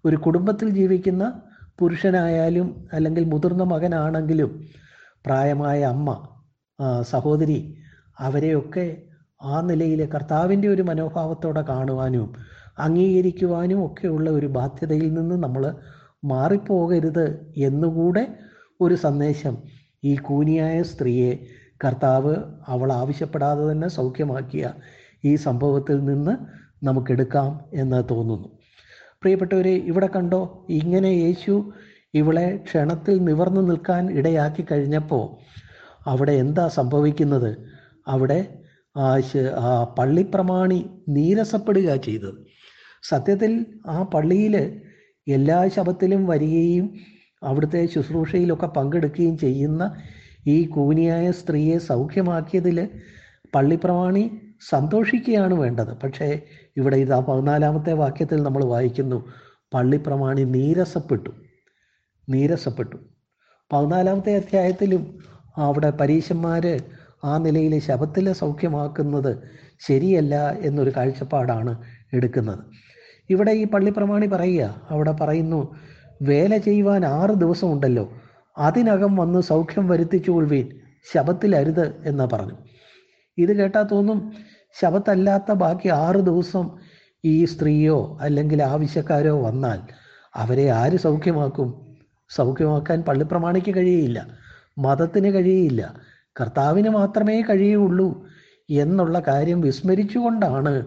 ഒരു കുടുംബത്തിൽ ജീവിക്കുന്ന പുരുഷനായാലും അല്ലെങ്കിൽ മുതിർന്ന മകനാണെങ്കിലും പ്രായമായ അമ്മ സഹോദരി അവരെയൊക്കെ ആ നിലയിൽ കർത്താവിന്റെ ഒരു മനോഭാവത്തോടെ കാണുവാനും അംഗീകരിക്കുവാനും ഒക്കെയുള്ള ഒരു ബാധ്യതയിൽ നിന്ന് നമ്മൾ മാറിപ്പോകരുത് എന്നുകൂടെ ഒരു സന്ദേശം ഈ കൂനിയായ സ്ത്രീയെ കർത്താവ് അവൾ ആവശ്യപ്പെടാതെ തന്നെ സൗഖ്യമാക്കിയ ഈ സംഭവത്തിൽ നിന്ന് നമുക്കെടുക്കാം എന്ന് തോന്നുന്നു. പ്രിയപ്പെട്ടവരെ ഇവിടെ കണ്ടോ? ഇങ്ങനെ യേശു ഇവളെ ക്ഷണത്തിൽ നിവർന്നു നിൽക്കാൻ ഇടയാക്കി കഴിഞ്ഞപ്പോൾ അവിടെ എന്താ സംഭവിക്കുന്നത്? അവിടെ ആ പള്ളിപ്രമാണി നീരസപ്പെടുക ചെയ്തത്. സത്യത്തിൽ ആ പള്ളിയിൽ എല്ലാ ശബത്തിലും വരികയും അവിടുത്തെ ശുശ്രൂഷയിലൊക്കെ പങ്കെടുക്കുകയും ചെയ്യുന്ന ഈ കൂനിയായ സ്ത്രീയെ സൗഖ്യമാക്കിയതിൽ പള്ളിപ്രമാണി സന്തോഷിക്കുകയാണ് വേണ്ടത്. പക്ഷേ ഇവിടെ ഇതാ പതിനാലാമത്തെ വാക്യത്തിൽ നമ്മൾ വായിക്കുന്നു പള്ളിപ്രമാണി നീരസപ്പെട്ടു നീരസപ്പെട്ടു. പതിനാലാമത്തെ അധ്യായത്തിലും അവിടെ പരീശന്മാർ ആ നിലയിൽ ശബത്തിൽ സൗഖ്യമാക്കുന്നത് ശരിയല്ല എന്നൊരു കാഴ്ചപ്പാടാണ് എടുക്കുന്നത്. ഇവിടെ ഈ പള്ളിപ്രമാണി പറയുക അവിടെ പറയുന്നു വേല ചെയ്യുവാൻ ആറ് ദിവസം ഉണ്ടല്ലോ അതിനകം വന്ന് സൗഖ്യം വരുത്തിച്ചു കൊള്ളുവീൻ. ശബത്തിലരുത് എന്ന് പറഞ്ഞു. ഇത് കേട്ടാൽ തോന്നും ശബത്തല്ലാത്ത ബാക്കി ആറ് ദിവസം ഈ സ്ത്രീയോ അല്ലെങ്കിൽ ആവശ്യക്കാരോ വന്നാൽ അവരെ ആര് സൗഖ്യമാക്കും? സൗഖ്യമാക്കാൻ പള്ളിപ്രമാണിക്ക് കഴിയില്ല മതത്തിന് കഴിയില്ല കർത്താവിന് മാത്രമേ കഴിയുള്ളൂ എന്നുള്ള കാര്യം വിസ്മരിച്ചുകൊണ്ടാണ്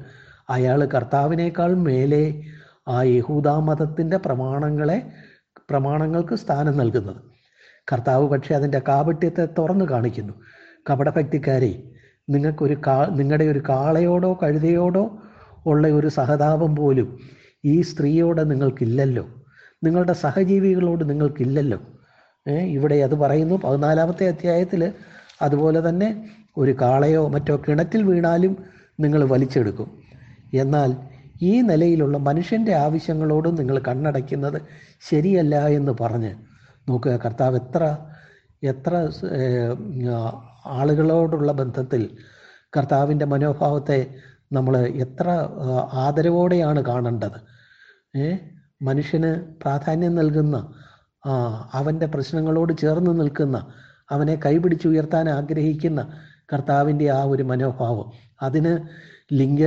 അയാൾ കർത്താവിനേക്കാൾ മേലെ ആ യഹൂദാ മതത്തിന്റെ പ്രമാണങ്ങളെ പ്രമാണങ്ങൾക്ക് സ്ഥാനം നൽകുന്നത്. കർത്താവ് പക്ഷേ അതിന്റെ കാപട്യത്തെ തുറന്നു കാണിക്കുന്നു. കപടഭക്തിക്കാരെ നിങ്ങൾക്കൊരു കാ നിങ്ങളുടെ ഒരു കാളയോടോ കഴുതയോടോ ഉള്ള ഒരു സഹതാപം പോലും ഈ സ്ത്രീയോട് നിങ്ങൾക്കില്ലല്ലോ. നിങ്ങളുടെ സഹജീവികളോട് നിങ്ങൾക്കില്ലല്ലോ. ഇവിടെ അത് പറയുന്നു പതിനാലാമത്തെ അധ്യായത്തിൽ അതുപോലെ തന്നെ ഒരു കാളയോ മറ്റോ കിണറ്റിൽ വീണാലും നിങ്ങൾ വലിച്ചെടുക്കും. എന്നാൽ ഈ നിലയിലുള്ള മനുഷ്യന്റെ ആവശ്യങ്ങളോടും നിങ്ങൾ കണ്ണടയ്ക്കുന്നത് ശരിയല്ല എന്ന് പറഞ്ഞ് നോക്കുക. കർത്താവ് എത്ര എത്ര ആളുകളോടുള്ള ബന്ധത്തിൽ കർത്താവിന്റെ മനോഭാവത്തെ നമ്മൾ എത്ര ആദരവോടെയാണ് കാണേണ്ടത്? മനുഷ്യന് പ്രാധാന്യം നൽകുന്ന അവന്റെ പ്രശ്നങ്ങളോട് ചേർന്ന് നിൽക്കുന്ന അവനെ കൈപിടിച്ചുയർത്താൻ ആഗ്രഹിക്കുന്ന കർത്താവിന്റെ ആ ഒരു മനോഭാവം. അതിന് ലിംഗ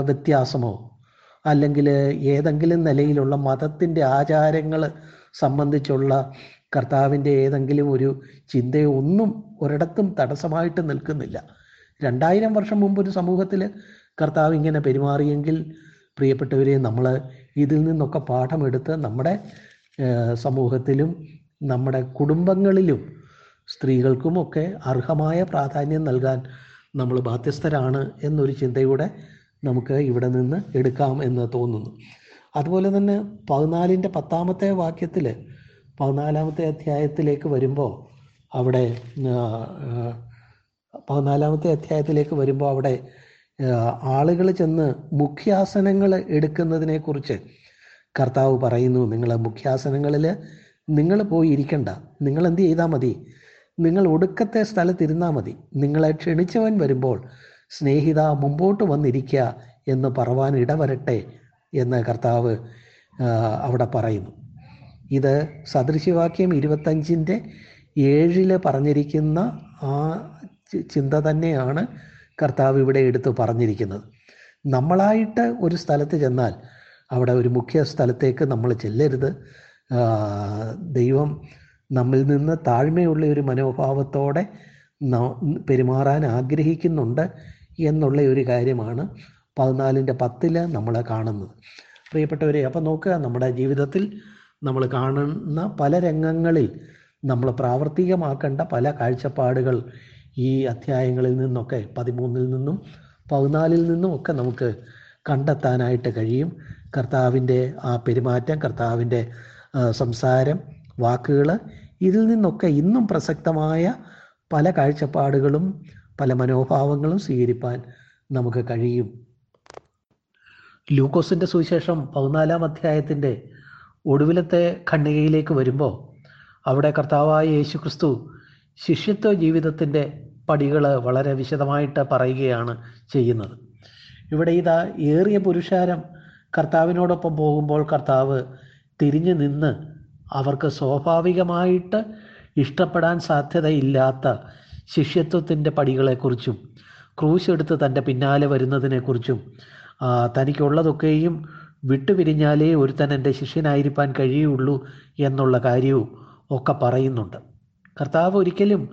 വ്യത്യാസമോ? അല്ലെങ്കിൽ ഏതെങ്കിലും നിലയിലുള്ള മതത്തിന്റെ ആചാരങ്ങൾ സംബന്ധിച്ചുള്ള കർത്താവിന്റെ ഏതെങ്കിലും ഒരു ചിന്തയോ ഒന്നും ഒരിടത്തും തടസ്സമായിട്ട് നിൽക്കുന്നില്ല. രണ്ടായിരം വർഷം മുമ്പ് ഒരു സമൂഹത്തിൽ കർത്താവ് ഇങ്ങനെ പെരുമാറിയെങ്കിൽ പ്രിയപ്പെട്ടവരെ നമ്മൾ ഇതിൽ നിന്നൊക്കെ പാഠമെടുത്ത് നമ്മുടെ സമൂഹത്തിലും നമ്മുടെ കുടുംബങ്ങളിലും സ്ത്രീകൾക്കുമൊക്കെ അർഹമായ പ്രാധാന്യം നൽകാൻ നമ്മൾ ബാധ്യസ്ഥരാണ് എന്നൊരു ചിന്തയുടെ നമുക്ക് ഇവിടെ നിന്ന് എടുക്കാം എന്ന് തോന്നുന്നു. അതുപോലെ തന്നെ പതിനാലിന്റെ പത്താമത്തെ വാക്യത്തിൽ പതിനാലാമത്തെ അധ്യായത്തിലേക്ക് വരുമ്പോൾ അവിടെ പതിനാലാമത്തെ അധ്യായത്തിലേക്ക് വരുമ്പോൾ അവിടെ ആളുകൾ ചെന്ന് മുഖ്യാസനങ്ങൾ എടുക്കുന്നതിനെക്കുറിച്ച് കർത്താവ് പറയുന്നു. നിങ്ങൾ മുഖ്യാസനങ്ങളിൽ നിങ്ങൾ പോയി ഇരിക്കണ്ട. നിങ്ങൾ എന്ത് ചെയ്താൽ മതി? നിങ്ങൾ ഒടുക്കത്തെ സ്ഥലത്തിരുന്നാൽ മതി. നിങ്ങളെ ക്ഷണിച്ചവൻ വരുമ്പോൾ സ്നേഹിത മുമ്പോട്ട് വന്നിരിക്കുക എന്ന് പറവാൻ ഇടവരട്ടെ എന്ന് കർത്താവ് അവിടെ പറയുന്നു. ഇത് സദൃശ്യവാക്യം ഇരുപത്തഞ്ചിന്റെ ഏഴിൽ പറഞ്ഞിരിക്കുന്ന ആ ചിന്ത തന്നെയാണ് കർത്താവ് ഇവിടെ എടുത്ത് പറഞ്ഞിരിക്കുന്നത്. നമ്മളായിട്ട് ഒരു സ്ഥലത്ത് ചെന്നാൽ അവിടെ ഒരു മുഖ്യ സ്ഥലത്തേക്ക് നമ്മൾ ചെല്ലരുത്. ദൈവം നമ്മിൽ നിന്ന് താഴ്മയുള്ള ഒരു മനോഭാവത്തോടെ പെരുമാറാൻ ആഗ്രഹിക്കുന്നുണ്ട് എന്നുള്ള ഒരു കാര്യമാണ് പതിനാലിന്റെ പത്തിൽ നമ്മൾ കാണുന്നത്. പ്രിയപ്പെട്ടവരെ അപ്പം നോക്കുക നമ്മുടെ ജീവിതത്തിൽ നമ്മൾ കാണുന്ന പല രംഗങ്ങളിൽ നമ്മൾ പ്രാവർത്തികമാക്കേണ്ട പല കാഴ്ചപ്പാടുകൾ ഈ അധ്യായങ്ങളിൽ നിന്നൊക്കെ പതിമൂന്നിൽ നിന്നും പതിനാലിൽ നിന്നും ഒക്കെ നമുക്ക് കണ്ടെത്താനായിട്ട് കഴിയും. കർത്താവിന്റെ ആ പെരുമാറ്റം കർത്താവിന്റെ സംസാരം വാക്കുകൾ ഇതിൽ നിന്നൊക്കെ ഇന്നും പ്രസക്തമായ പല കാഴ്ചപ്പാടുകളും പല മനോഭാവങ്ങളും സ്വീകരിപ്പാൻ നമുക്ക് കഴിയും. ലൂക്കോസിന്റെ സുവിശേഷം പതിനാലാം അധ്യായത്തിന്റെ ഒടുവിലത്തെ ഖണ്ഡികയിലേക്ക് വരുമ്പോൾ അവിടെ കർത്താവായ യേശു ക്രിസ്തു ശിഷ്യത്വ ജീവിതത്തിന്റെ പടികൾ വളരെ വിശദമായിട്ട് പറയുകയാണ് ചെയ്യുന്നത്. ഇവിടെ ഇതാ ഏറിയ പുരുഷാരം കർത്താവിനോടൊപ്പം പോകുമ്പോൾ കർത്താവ് തിരിഞ്ഞു നിന്ന് അവർക്ക് സ്വാഭാവികമായിട്ട് ഇഷ്ടപ്പെടാൻ സാധ്യതയില്ലാത്ത ശിഷ്യത്വത്തിന്റെ പടികളെക്കുറിച്ചും ക്രൂശ് എടുത്ത് തന്റെ പിന്നാലെ വരുന്നതിനെക്കുറിച്ചും തനിക്കുള്ളതൊക്കെയും വിട്ടുപിരിഞ്ഞാലേ ഒരുത്തൻ എന്റെ ശിഷ്യനായിരിക്കാൻ കഴിയുള്ളൂ എന്നുള്ള കാര്യവും ഒക്കെ പറയുന്നുണ്ട്. കർത്താവ് ഒരിക്കലും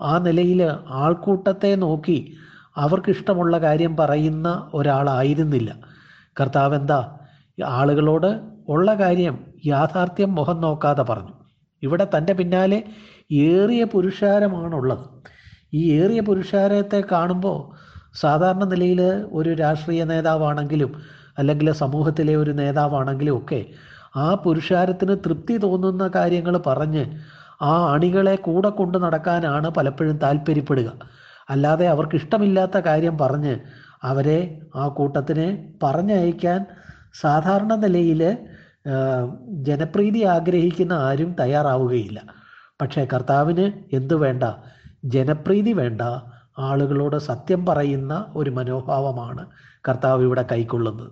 ആ നിലയിൽ ആൾക്കൂട്ടത്തെ നോക്കി അവർക്കിഷ്ടമുള്ള കാര്യം പറയുന്ന ഒരാളായിരുന്നില്ല. കർത്താവ് എന്താ ആളുകളോട് ഉള്ള കാര്യം യാഥാർത്ഥ്യം മുഖം നോക്കാതെ പറഞ്ഞു. ഇവിടെ തന്റെ പിന്നാലെ ഏറിയ പുരുഷാരമാണുള്ളത്. ഈ ഏറിയ പുരുഷാരത്തെ കാണുമ്പോൾ സാധാരണ നിലയിൽ ഒരു രാഷ്ട്രീയ നേതാവാണെങ്കിലും അല്ലെങ്കിൽ സമൂഹത്തിലെ ഒരു നേതാവാണെങ്കിലും ഒക്കെ ആ പുരുഷാരത്തിന് തൃപ്തി തോന്നുന്ന കാര്യങ്ങൾ പറഞ്ഞ് ആ അണികളെ കൂടെ കൊണ്ട് നടക്കാനാണ് പലപ്പോഴും താല്പര്യപ്പെടുക. അല്ലാതെ അവർക്ക് ഇഷ്ടമില്ലാത്ത കാര്യം പറഞ്ഞ് അവരെ ആ കൂട്ടത്തിനെ പറഞ്ഞയക്കാൻ സാധാരണ നിലയിൽ ജനപ്രീതി ആഗ്രഹിക്കുന്ന ആരും തയ്യാറാവുകയില്ല. പക്ഷേ കർത്താവിന് എന്തു വേണ്ട? ജനപ്രീതി വേണ്ട. ആളുകളോട് സത്യം പറയുന്ന ഒരു മനോഭാവമാണ് കർത്താവ് ഇവിടെ കൈക്കൊള്ളുന്നത്.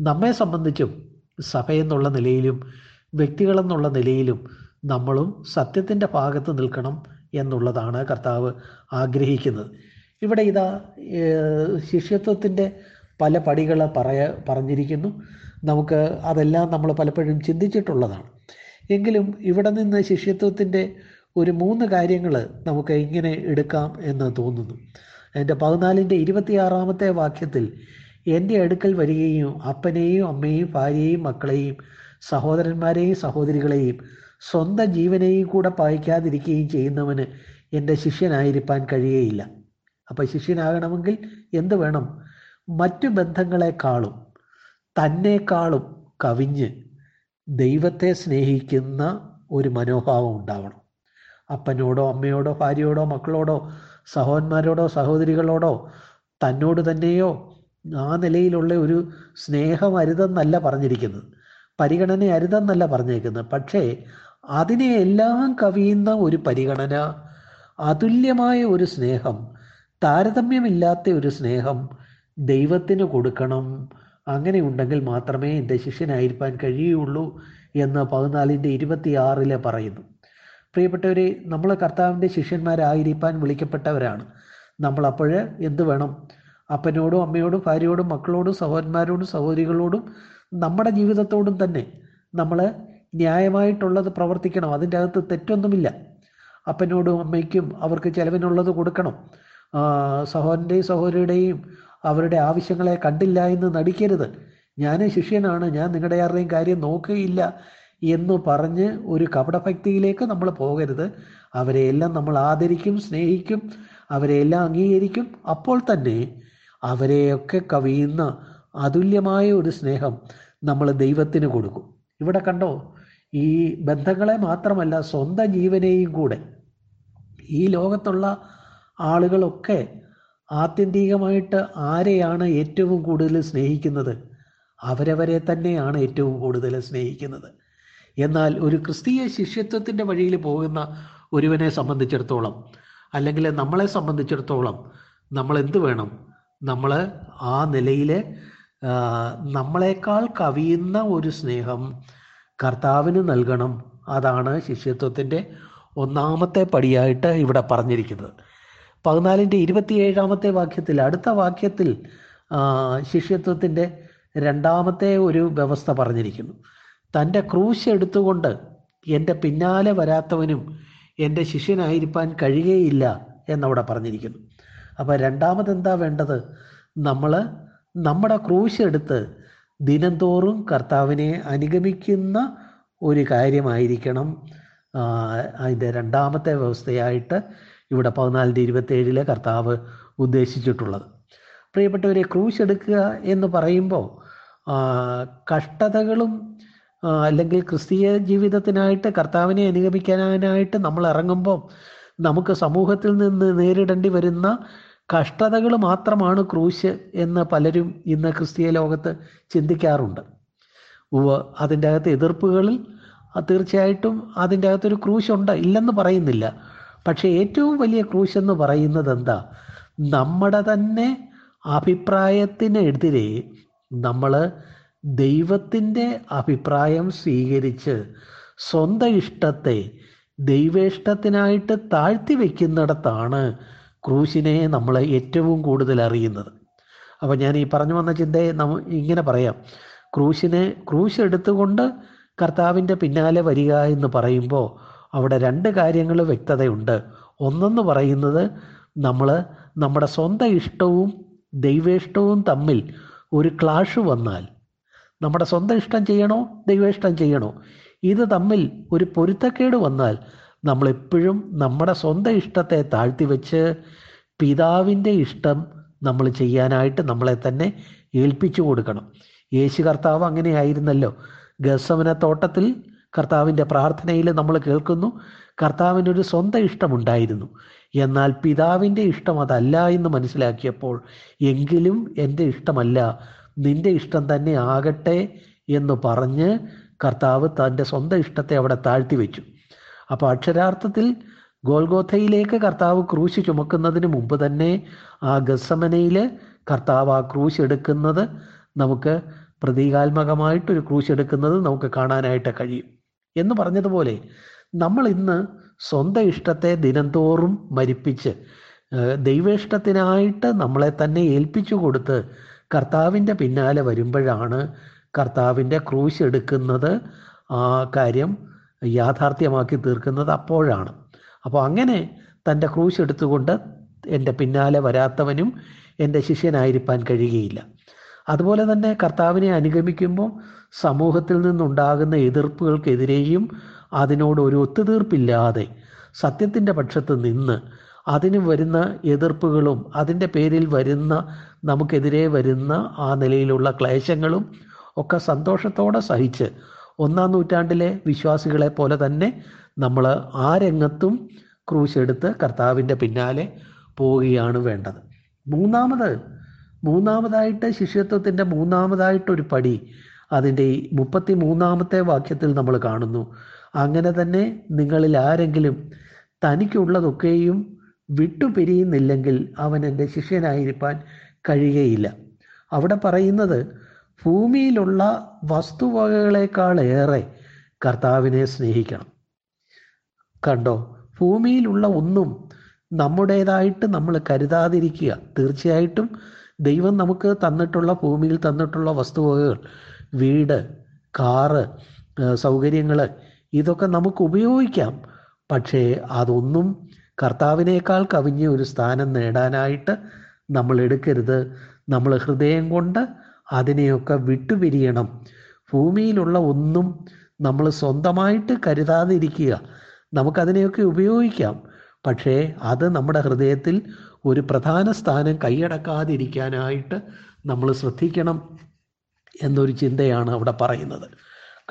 നമ്മെ സംബന്ധിച്ചും സഭയെന്നുള്ള നിലയിലും വ്യക്തികളെന്നുള്ള നിലയിലും നമ്മളും സത്യത്തിന്റെ ഭാഗത്ത് നിൽക്കണം എന്നുള്ളതാണ് കർത്താവ് ആഗ്രഹിക്കുന്നത്. ഇവിടെ ഇതാ ശിഷ്യത്വത്തിന്റെ പല പടികൾ പറയ പറഞ്ഞിരിക്കുന്നു. നമുക്ക് അതെല്ലാം നമ്മൾ പലപ്പോഴും ചിന്തിച്ചിട്ടുള്ളതാണ്. എങ്കിലും ഇവിടെ നിന്ന് ശിഷ്യത്വത്തിന്റെ ഒരു മൂന്ന് കാര്യങ്ങൾ നമുക്ക് ഇങ്ങനെ എടുക്കാം എന്ന് തോന്നുന്നു. എന്റെ പതിനാലിന്റെ ഇരുപത്തിയാറാമത്തെ വാക്യത്തിൽ എന്റെ അടുക്കൽ വരികയും അപ്പനെയും അമ്മയെയും ഭാര്യയെയും മക്കളെയും സഹോദരന്മാരെയും സഹോദരികളെയും സ്വന്തം ജീവനെയും കൂടെ പായിക്കാതിരിക്കുകയും ചെയ്യുന്നവന് എന്റെ ശിഷ്യനായിരിക്കാൻ കഴിയേയില്ല. അപ്പോൾ ശിഷ്യനാകണമെങ്കിൽ എന്ത് വേണം? മറ്റു ബന്ധങ്ങളെക്കാളും തന്നെക്കാളും കവിഞ്ഞ് ദൈവത്തെ സ്നേഹിക്കുന്ന ഒരു മനോഭാവം ഉണ്ടാവണം. അപ്പനോടോ അമ്മയോടോ ഭാര്യയോടോ മക്കളോടോ സഹോന്മാരോടോ സഹോദരികളോടോ തന്നോട് തന്നെയോ ആ നിലയിലുള്ള ഒരു സ്നേഹം അരുതെന്നല്ല പറഞ്ഞിരിക്കുന്നത്. പരിഗണന അരുതെന്നല്ല പറഞ്ഞിരിക്കുന്നത് പക്ഷേ അതിനെയെല്ലാം കവിയുന്ന ഒരു പരിഗണന അതുല്യമായ ഒരു സ്നേഹം താരതമ്യമില്ലാത്ത ഒരു സ്നേഹം ദൈവത്തിന് കൊടുക്കണം അങ്ങനെ ഉണ്ടെങ്കിൽ മാത്രമേ എന്റെ ശിഷ്യനായിരിക്കാൻ കഴിയുള്ളൂ എന്ന് പതിനാലിന്റെ ഇരുപത്തിയാറിലെ പറയുന്നു. പ്രിയപ്പെട്ടവരെ നമ്മൾ കർത്താവിന്റെ ശിഷ്യന്മാരായിരിക്കാൻ വിളിക്കപ്പെട്ടവരാണ്. നമ്മൾ അപ്പോൾ എന്ത് വേണം? അപ്പനോടും അമ്മയോടും ഭാര്യയോടും മക്കളോടും സഹോദരന്മാരോടും സഹോദരികളോടും നമ്മുടെ ജീവിതത്തോടും തന്നെ നമ്മൾ ന്യായമായിട്ടുള്ളത് പ്രവർത്തിക്കണം. അതിന്റെ അകത്ത് തെറ്റൊന്നുമില്ല. അപ്പനോടും അമ്മയ്ക്കും അവർക്ക് ചിലവിനുള്ളത് കൊടുക്കണം. സഹോദരന്റെയും സഹോദരിയുടെയും അവരുടെ ആവശ്യങ്ങളെ കണ്ടില്ല എന്ന് നടിക്കരുത്. ഞാൻ ശിഷ്യനാണ്. ഞാൻ നിങ്ങളുടെ ആരുടെയും കാര്യം നോക്കുകയില്ല എന്ന് പറഞ്ഞ് ഒരു കപടഭക്തിയിലേക്ക് നമ്മൾ പോകരുത്. അവരെയെല്ലാം നമ്മൾ ആദരിക്കും സ്നേഹിക്കും അവരെയെല്ലാം അംഗീകരിക്കും. അപ്പോൾ തന്നെ അവരെയൊക്കെ കവിയുന്ന അതുല്യമായ ഒരു സ്നേഹം നമ്മൾ ദൈവത്തിന് കൊടുക്കും. ഇവിടെ കണ്ടോ? ഈ ബന്ധങ്ങളെ മാത്രമല്ല സ്വന്തം ജീവനെയും കൂടെ ഈ ലോകത്തുള്ള ആളുകളൊക്കെ ആത്യന്തികമായിട്ട് ആരെയാണ് ഏറ്റവും കൂടുതൽ സ്നേഹിക്കുന്നത്? അവരവരെ തന്നെയാണ് ഏറ്റവും കൂടുതൽ സ്നേഹിക്കുന്നത്. എന്നാൽ ഒരു ക്രിസ്തീയ ശിഷ്യത്വത്തിന്റെ വഴിയിൽ പോകുന്ന ഒരുവനെ സംബന്ധിച്ചിടത്തോളം അല്ലെങ്കിൽ നമ്മളെ സംബന്ധിച്ചിടത്തോളം നമ്മൾ എന്ത് വേണം? നമ്മൾ ആ നിലയിൽ നമ്മളെക്കാൾ കവിയുന്ന ഒരു സ്നേഹം കർത്താവിന് നൽകണം. അതാണ് ശിഷ്യത്വത്തിന്റെ ഒന്നാമത്തെ പടിയായിട്ട് ഇവിടെ പറഞ്ഞിരിക്കുന്നത്. പതിനാലിന്റെ ഇരുപത്തിയേഴാമത്തെ വാക്യത്തിൽ അടുത്ത വാക്യത്തിൽ ശിഷ്യത്വത്തിന്റെ രണ്ടാമത്തെ ഒരു വ്യവസ്ഥ പറഞ്ഞിരിക്കുന്നു. തന്റെ ക്രൂശ് എടുത്തുകൊണ്ട് എന്റെ പിന്നാലെ വരാത്തവനും എന്റെ ശിഷ്യനായിരിക്കാൻ കഴിയുകയില്ല എന്നവിടെ പറഞ്ഞിരിക്കുന്നു. അപ്പോൾ രണ്ടാമതെന്താ വേണ്ടത്? നമ്മൾ നമ്മുടെ ക്രൂശ് എടുത്ത് ദിനംതോറും കർത്താവിനെ അനുഗമിക്കുന്ന ഒരു കാര്യമായിരിക്കണം. അതിന്റെ രണ്ടാമത്തെ വ്യവസ്ഥയായിട്ട് ഇവിടെ പതിനാലിന്റെ ഇരുപത്തേഴിലെ കർത്താവ് ഉദ്ദേശിച്ചിട്ടുള്ളത്. പ്രിയപ്പെട്ടവരെ ക്രൂശ് എടുക്കുക എന്ന് പറയുമ്പോൾ കഷ്ടതകളും അല്ലെങ്കിൽ ക്രിസ്തീയ ജീവിതത്തിനായിട്ട് കർത്താവിനെ അനുഗമിക്കാനായിട്ട് നമ്മൾ ഇറങ്ങുമ്പോൾ നമുക്ക് സമൂഹത്തിൽ നിന്ന് നേരിടേണ്ടി വരുന്ന കഷ്ടതകൾ മാത്രമാണ് ക്രൂശ് എന്ന് പലരും ഇന്ന് ക്രിസ്തീയ ലോകത്ത് ചിന്തിക്കാറുണ്ട്. അതിന്റെ അകത്ത് എതിർപ്പുകളിൽ തീർച്ചയായിട്ടും അതിന്റെ അകത്തൊരു ക്രൂശുണ്ട് ഇല്ലെന്ന് പറയുന്നില്ല. പക്ഷേ ഏറ്റവും വലിയ ക്രൂശ് എന്ന് പറയുന്നത് എന്താ? നമ്മുടെ തന്നെ അഭിപ്രായത്തിനെതിരെ നമ്മൾ ദൈവത്തിന്റെ അഭിപ്രായം സ്വീകരിച്ച് സ്വന്തം ഇഷ്ടത്തെ ദൈവേഷ്ടത്തിനായിട്ട് താഴ്ത്തി വയ്ക്കുന്നിടത്താണ് ക്രൂശിനെ നമ്മൾ ഏറ്റവും കൂടുതൽ അറിയുന്നത്. അപ്പോൾ ഞാൻ ഈ പറഞ്ഞു വന്ന ചിന്തയെ നമ്മ ഇങ്ങനെ പറയാം. ക്രൂശിനെ ക്രൂശ് എടുത്തുകൊണ്ട് കർത്താവിന്റെ പിന്നാലെ വരിക എന്ന് പറയുമ്പോൾ അവിടെ രണ്ട് കാര്യങ്ങൾ വ്യക്തതയുണ്ട്. ഒന്നെന്ന് പറയുന്നത് നമ്മൾ നമ്മുടെ സ്വന്തം ഇഷ്ടവും ദൈവേഷ്ടവും തമ്മിൽ ഒരു ക്ലാഷ് വന്നാൽ നമ്മുടെ സ്വന്തം ഇഷ്ടം ചെയ്യണോ ദൈവേഷ്ടം ചെയ്യണോ? ഇത് തമ്മിൽ ഒരു പൊരുത്തക്കേട് വന്നാൽ നമ്മളെപ്പോഴും നമ്മുടെ സ്വന്തം ഇഷ്ടത്തെ താഴ്ത്തി വെച്ച് പിതാവിന്റെ ഇഷ്ടം നമ്മൾ ചെയ്യാനായിട്ട് നമ്മളെ തന്നെ ഏൽപ്പിച്ചു കൊടുക്കണം. യേശു കർത്താവ് അങ്ങനെയായിരുന്നല്ലോ. ഗസവന തോട്ടത്തിൽ കർത്താവിന്റെ പ്രാർത്ഥനയിൽ നമ്മൾ കേൾക്കുന്നു. കർത്താവിനൊരു സ്വന്തം ഇഷ്ടമുണ്ടായിരുന്നു. എന്നാൽ പിതാവിന്റെ ഇഷ്ടം അതല്ല എന്ന് മനസ്സിലാക്കിയപ്പോൾ എങ്കിലും എന്റെ ഇഷ്ടമല്ല നിന്റെ ഇഷ്ടം തന്നെ ആകട്ടെ എന്ന് പറഞ്ഞ് കർത്താവ് തന്റെ സ്വന്തം ഇഷ്ടത്തെ അവിടെ താഴ്ത്തി വെച്ചു. അപ്പോൾ അക്ഷരാർത്ഥത്തിൽ ഗോൽഗോഥയിലേക്ക് കർത്താവ് ക്രൂശ് ചുമക്കുന്നതിന് മുമ്പ് തന്നെ ആ ഗസമനയിൽ കർത്താവ് ആ ക്രൂശ് എടുക്കുന്നത് നമുക്ക് പ്രതീകാത്മകമായിട്ടൊരു ക്രൂശ് എടുക്കുന്നത് നമുക്ക് കാണാനായിട്ട് കഴിയും. എന്ന് പറഞ്ഞതുപോലെ നമ്മൾ ഇന്ന് സ്വന്തം ഇഷ്ടത്തെ ദിനംതോറും മരിപ്പിച്ച് ദൈവേഷ്ടത്തിനായിട്ട് നമ്മളെ തന്നെ ഏൽപ്പിച്ചു കൊടുത്ത് കർത്താവിന്റെ പിന്നാലെ വരുമ്പോഴാണ് കർത്താവിന്റെ ക്രൂശ് എടുക്കുന്നത് ആ കാര്യം യാഥാർത്ഥ്യമാക്കി തീർക്കുന്നത് അപ്പോഴാണ്. അപ്പോൾ അങ്ങനെ തന്റെ ക്രൂശ് എടുത്തുകൊണ്ട് എന്റെ പിന്നാലെ വരാത്തവനും എന്റെ ശിഷ്യനായിരിക്കാൻ കഴിയുകയില്ല. അതുപോലെ തന്നെ കർത്താവിനെ അനുഗമിക്കുമ്പോൾ സമൂഹത്തിൽ നിന്നുണ്ടാകുന്ന എതിർപ്പുകൾക്കെതിരെയും അതിനോട് ഒരു ഒത്തുതീർപ്പില്ലാതെ സത്യത്തിന്റെ പക്ഷത്ത് നിന്ന് അതിന് വരുന്ന എതിർപ്പുകളും അതിന്റെ പേരിൽ വരുന്ന നമുക്കെതിരെ വരുന്ന ആ നിലയിലുള്ള ക്ലേശങ്ങളും ഒക്കെ സന്തോഷത്തോടെ സഹിച്ച് ഒന്നാം നൂറ്റാണ്ടിലെ വിശ്വാസികളെ പോലെ തന്നെ നമ്മൾ ആ രംഗത്തും ക്രൂശെടുത്ത് കർത്താവിന്റെ പിന്നാലെ പോവുകയാണ് വേണ്ടത്. മൂന്നാമത് മൂന്നാമതായിട്ട് ശിഷ്യത്വത്തിന്റെ മൂന്നാമതായിട്ടൊരു പടി അതിന്റെ മുപ്പത്തി മൂന്നാമത്തെ വാക്യത്തിൽ നമ്മൾ കാണുന്നു. അങ്ങനെ തന്നെ നിങ്ങളിൽ ആരെങ്കിലും തനിക്കുള്ളതൊക്കെയും വിട്ടുപിരിയുന്നില്ലെങ്കിൽ അവൻ എന്റെ ശിഷ്യനായിരിക്കാൻ കഴിയുകയില്ല. അവിടെ പറയുന്നത് ഭൂമിയിലുള്ള വസ്തുവകകളെക്കാളേറെ കർത്താവിനെ സ്നേഹിക്കണം. കണ്ടോ? ഭൂമിയിലുള്ള ഒന്നും നമ്മുടേതായിട്ട് നമ്മൾ കരുതാതിരിക്കുക. തീർച്ചയായിട്ടും ദൈവം നമുക്ക് തന്നിട്ടുള്ള ഭൂമിയിൽ തന്നിട്ടുള്ള വസ്തുവകകൾ വീട് കാറ് സൗകര്യങ്ങൾ ഇതൊക്കെ നമുക്ക് ഉപയോഗിക്കാം. പക്ഷേ അതൊന്നും കർത്താവിനേക്കാൾ കവിഞ്ഞ ഒരു സ്ഥാനം നേടാനായിട്ട് നമ്മൾ എടുക്കരുത്. നമ്മൾ ഹൃദയം കൊണ്ട് അതിനെയൊക്കെ വിട്ടുപിരിയണം. ഭൂമിയിലുള്ള ഒന്നും നമ്മൾ സ്വന്തമായിട്ട് കരുതാതിരിക്കുക. നമുക്കതിനെയൊക്കെ ഉപയോഗിക്കാം. പക്ഷേ അത് നമ്മുടെ ഹൃദയത്തിൽ ഒരു പ്രധാന സ്ഥാനം കൈയടക്കാതിരിക്കാനായിട്ട് നമ്മൾ ശ്രദ്ധിക്കണം എന്നൊരു ചിന്തയാണ് അവിടെ പറയുന്നത്.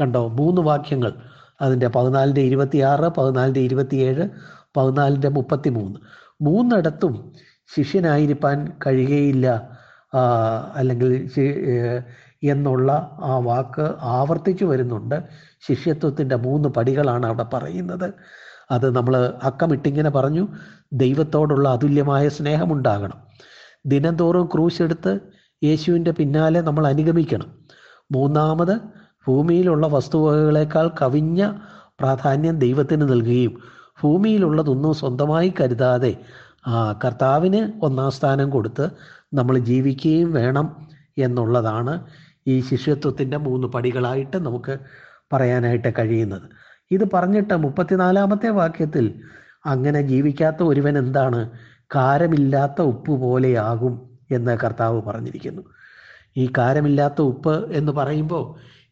കണ്ടോ? മൂന്ന് വാക്യങ്ങൾ. അതിന്റെ പതിനാലിന്റെ ഇരുപത്തിയാറ് പതിനാലിന്റെ ഇരുപത്തിയേഴ് പതിനാലിന്റെ മുപ്പത്തി മൂന്ന് മൂന്നിടത്തും ശിഷ്യനായിരിക്കാൻ കഴിയുകയില്ല അല്ലെങ്കിൽ എന്നുള്ള ആ വാക്ക് ആവർത്തിച്ചു വരുന്നുണ്ട്. ശിഷ്യത്വത്തിന്റെ മൂന്ന് പടികളാണ് അവിടെ പറയുന്നത്. അത് നമ്മൾ അക്കമിട്ടിങ്ങനെ പറഞ്ഞു ദൈവത്തോടുള്ള അതുല്യമായ സ്നേഹമുണ്ടാകണം. ദിനംതോറും ക്രൂശ് എടുത്ത് യേശുവിന്റെ പിന്നാലെ നമ്മൾ അനുഗമിക്കണം. മൂന്നാമത് ഭൂമിയിലുള്ള വസ്തുവകകളേക്കാൾ കവിഞ്ഞ പ്രാധാന്യം ദൈവത്തിന് നൽകുകയും ഭൂമിയിലുള്ളതൊന്നും സ്വന്തമായി കരുതാതെ ആ, കർത്താവിന് ഒന്നാം സ്ഥാനം കൊടുത്ത് നമ്മൾ ജീവിക്കുകയും വേണം എന്നുള്ളതാണ് ഈ ശിഷ്യത്വത്തിന്റെ മൂന്ന് പടികളായിട്ട് നമുക്ക് പറയാനായിട്ട് കഴിയുന്നത്. ഇത് പറഞ്ഞിട്ട് മുപ്പത്തിനാലാമത്തെ വാക്യത്തിൽ അങ്ങനെ ജീവിക്കാത്ത ഒരുവൻ എന്താണ്? കാരമില്ലാത്ത ഉപ്പ് പോലെയാകും എന്ന് കർത്താവ് പറഞ്ഞിരിക്കുന്നു. ഈ കാരമില്ലാത്ത ഉപ്പ് എന്ന് പറയുമ്പോൾ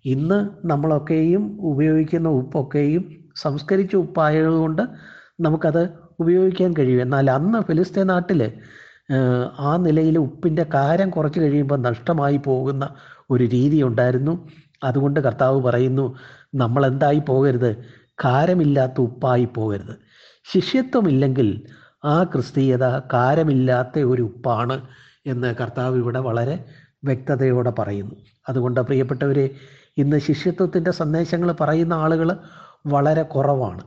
ഇന്ന് നമ്മളൊക്കെയും ഉപയോഗിക്കുന്ന ഉപ്പൊക്കെയും സംസ്കരിച്ച ഉപ്പായതുകൊണ്ട് നമുക്കത് ഉപയോഗിക്കാൻ കഴിയും. എന്നാൽ അന്ന് ഫിലിസ്തീൻ നാട്ടിൽ ആ നിലയിൽ ഉപ്പിന്റെ കാരം കുറച്ച് കഴിയുമ്പോൾ നഷ്ടമായി പോകുന്ന ഒരു രീതി ഉണ്ടായിരുന്നു. അതുകൊണ്ട് കർത്താവ് പറയുന്നു നമ്മൾ എന്തായി പോകരുത്? കാരമില്ലാത്ത ഉപ്പായി പോകരുത്. ശിഷ്യത്വമില്ലെങ്കിൽ ആ ക്രിസ്തീയത കാരമില്ലാത്ത ഒരു ഉപ്പാണ് എന്ന് കർത്താവ് ഇവിടെ വളരെ വ്യക്തതയോടെ പറയുന്നു. അതുകൊണ്ട് പ്രിയപ്പെട്ടവരെ ഇന്ന് ശിഷ്യത്വത്തിന്റെ സന്ദേശങ്ങൾ പറയുന്ന ആളുകൾ വളരെ കുറവാണ്.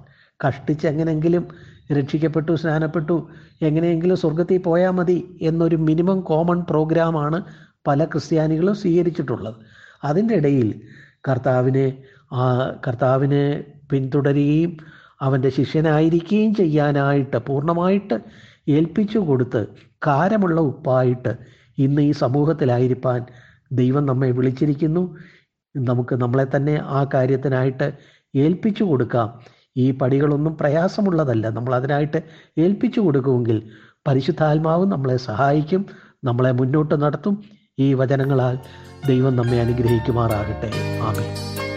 കഷ്ടിച്ച് എങ്ങനെയെങ്കിലും രക്ഷിക്കപ്പെട്ടു സ്നാനപ്പെട്ടു എങ്ങനെയെങ്കിലും സ്വർഗത്തിൽ പോയാൽ മതി എന്നൊരു മിനിമം കോമൺ പ്രോഗ്രാമാണ് പല ക്രിസ്ത്യാനികളും സ്വീകരിച്ചിട്ടുള്ളത്. അതിന്റെ ഇടയിൽ കർത്താവിനെ ആ കർത്താവിനെ പിന്തുടരുകയും അവന്റെ ശിഷ്യനായിരിക്കുകയും ചെയ്യാനായിട്ട് പൂർണമായിട്ട് ഏൽപ്പിച്ചു കൊടുത്ത് കാരമുള്ള ഉപ്പായിട്ട് ഇന്ന് ഈ സമൂഹത്തിലായിരിക്കാൻ ദൈവം നമ്മെ വിളിച്ചിരിക്കുന്നു. നമുക്ക് നമ്മളെ തന്നെ ആ കാര്യത്തിനായിട്ട് ഏൽപ്പിച്ചു കൊടുക്കാം. ഈ പടികളൊന്നും പ്രയാസമുള്ളതല്ല. നമ്മൾ അതിനായിട്ട് ഏൽപ്പിച്ചു കൊടുക്കുമെങ്കിൽ പരിശുദ്ധാത്മാവ് നമ്മളെ സഹായിക്കും നമ്മളെ മുന്നോട്ട് നടത്തും. ഈ വചനങ്ങളാൽ ദൈവം നമ്മെ അനുഗ്രഹിക്കുമാറാകട്ടെ. ആമേൻ.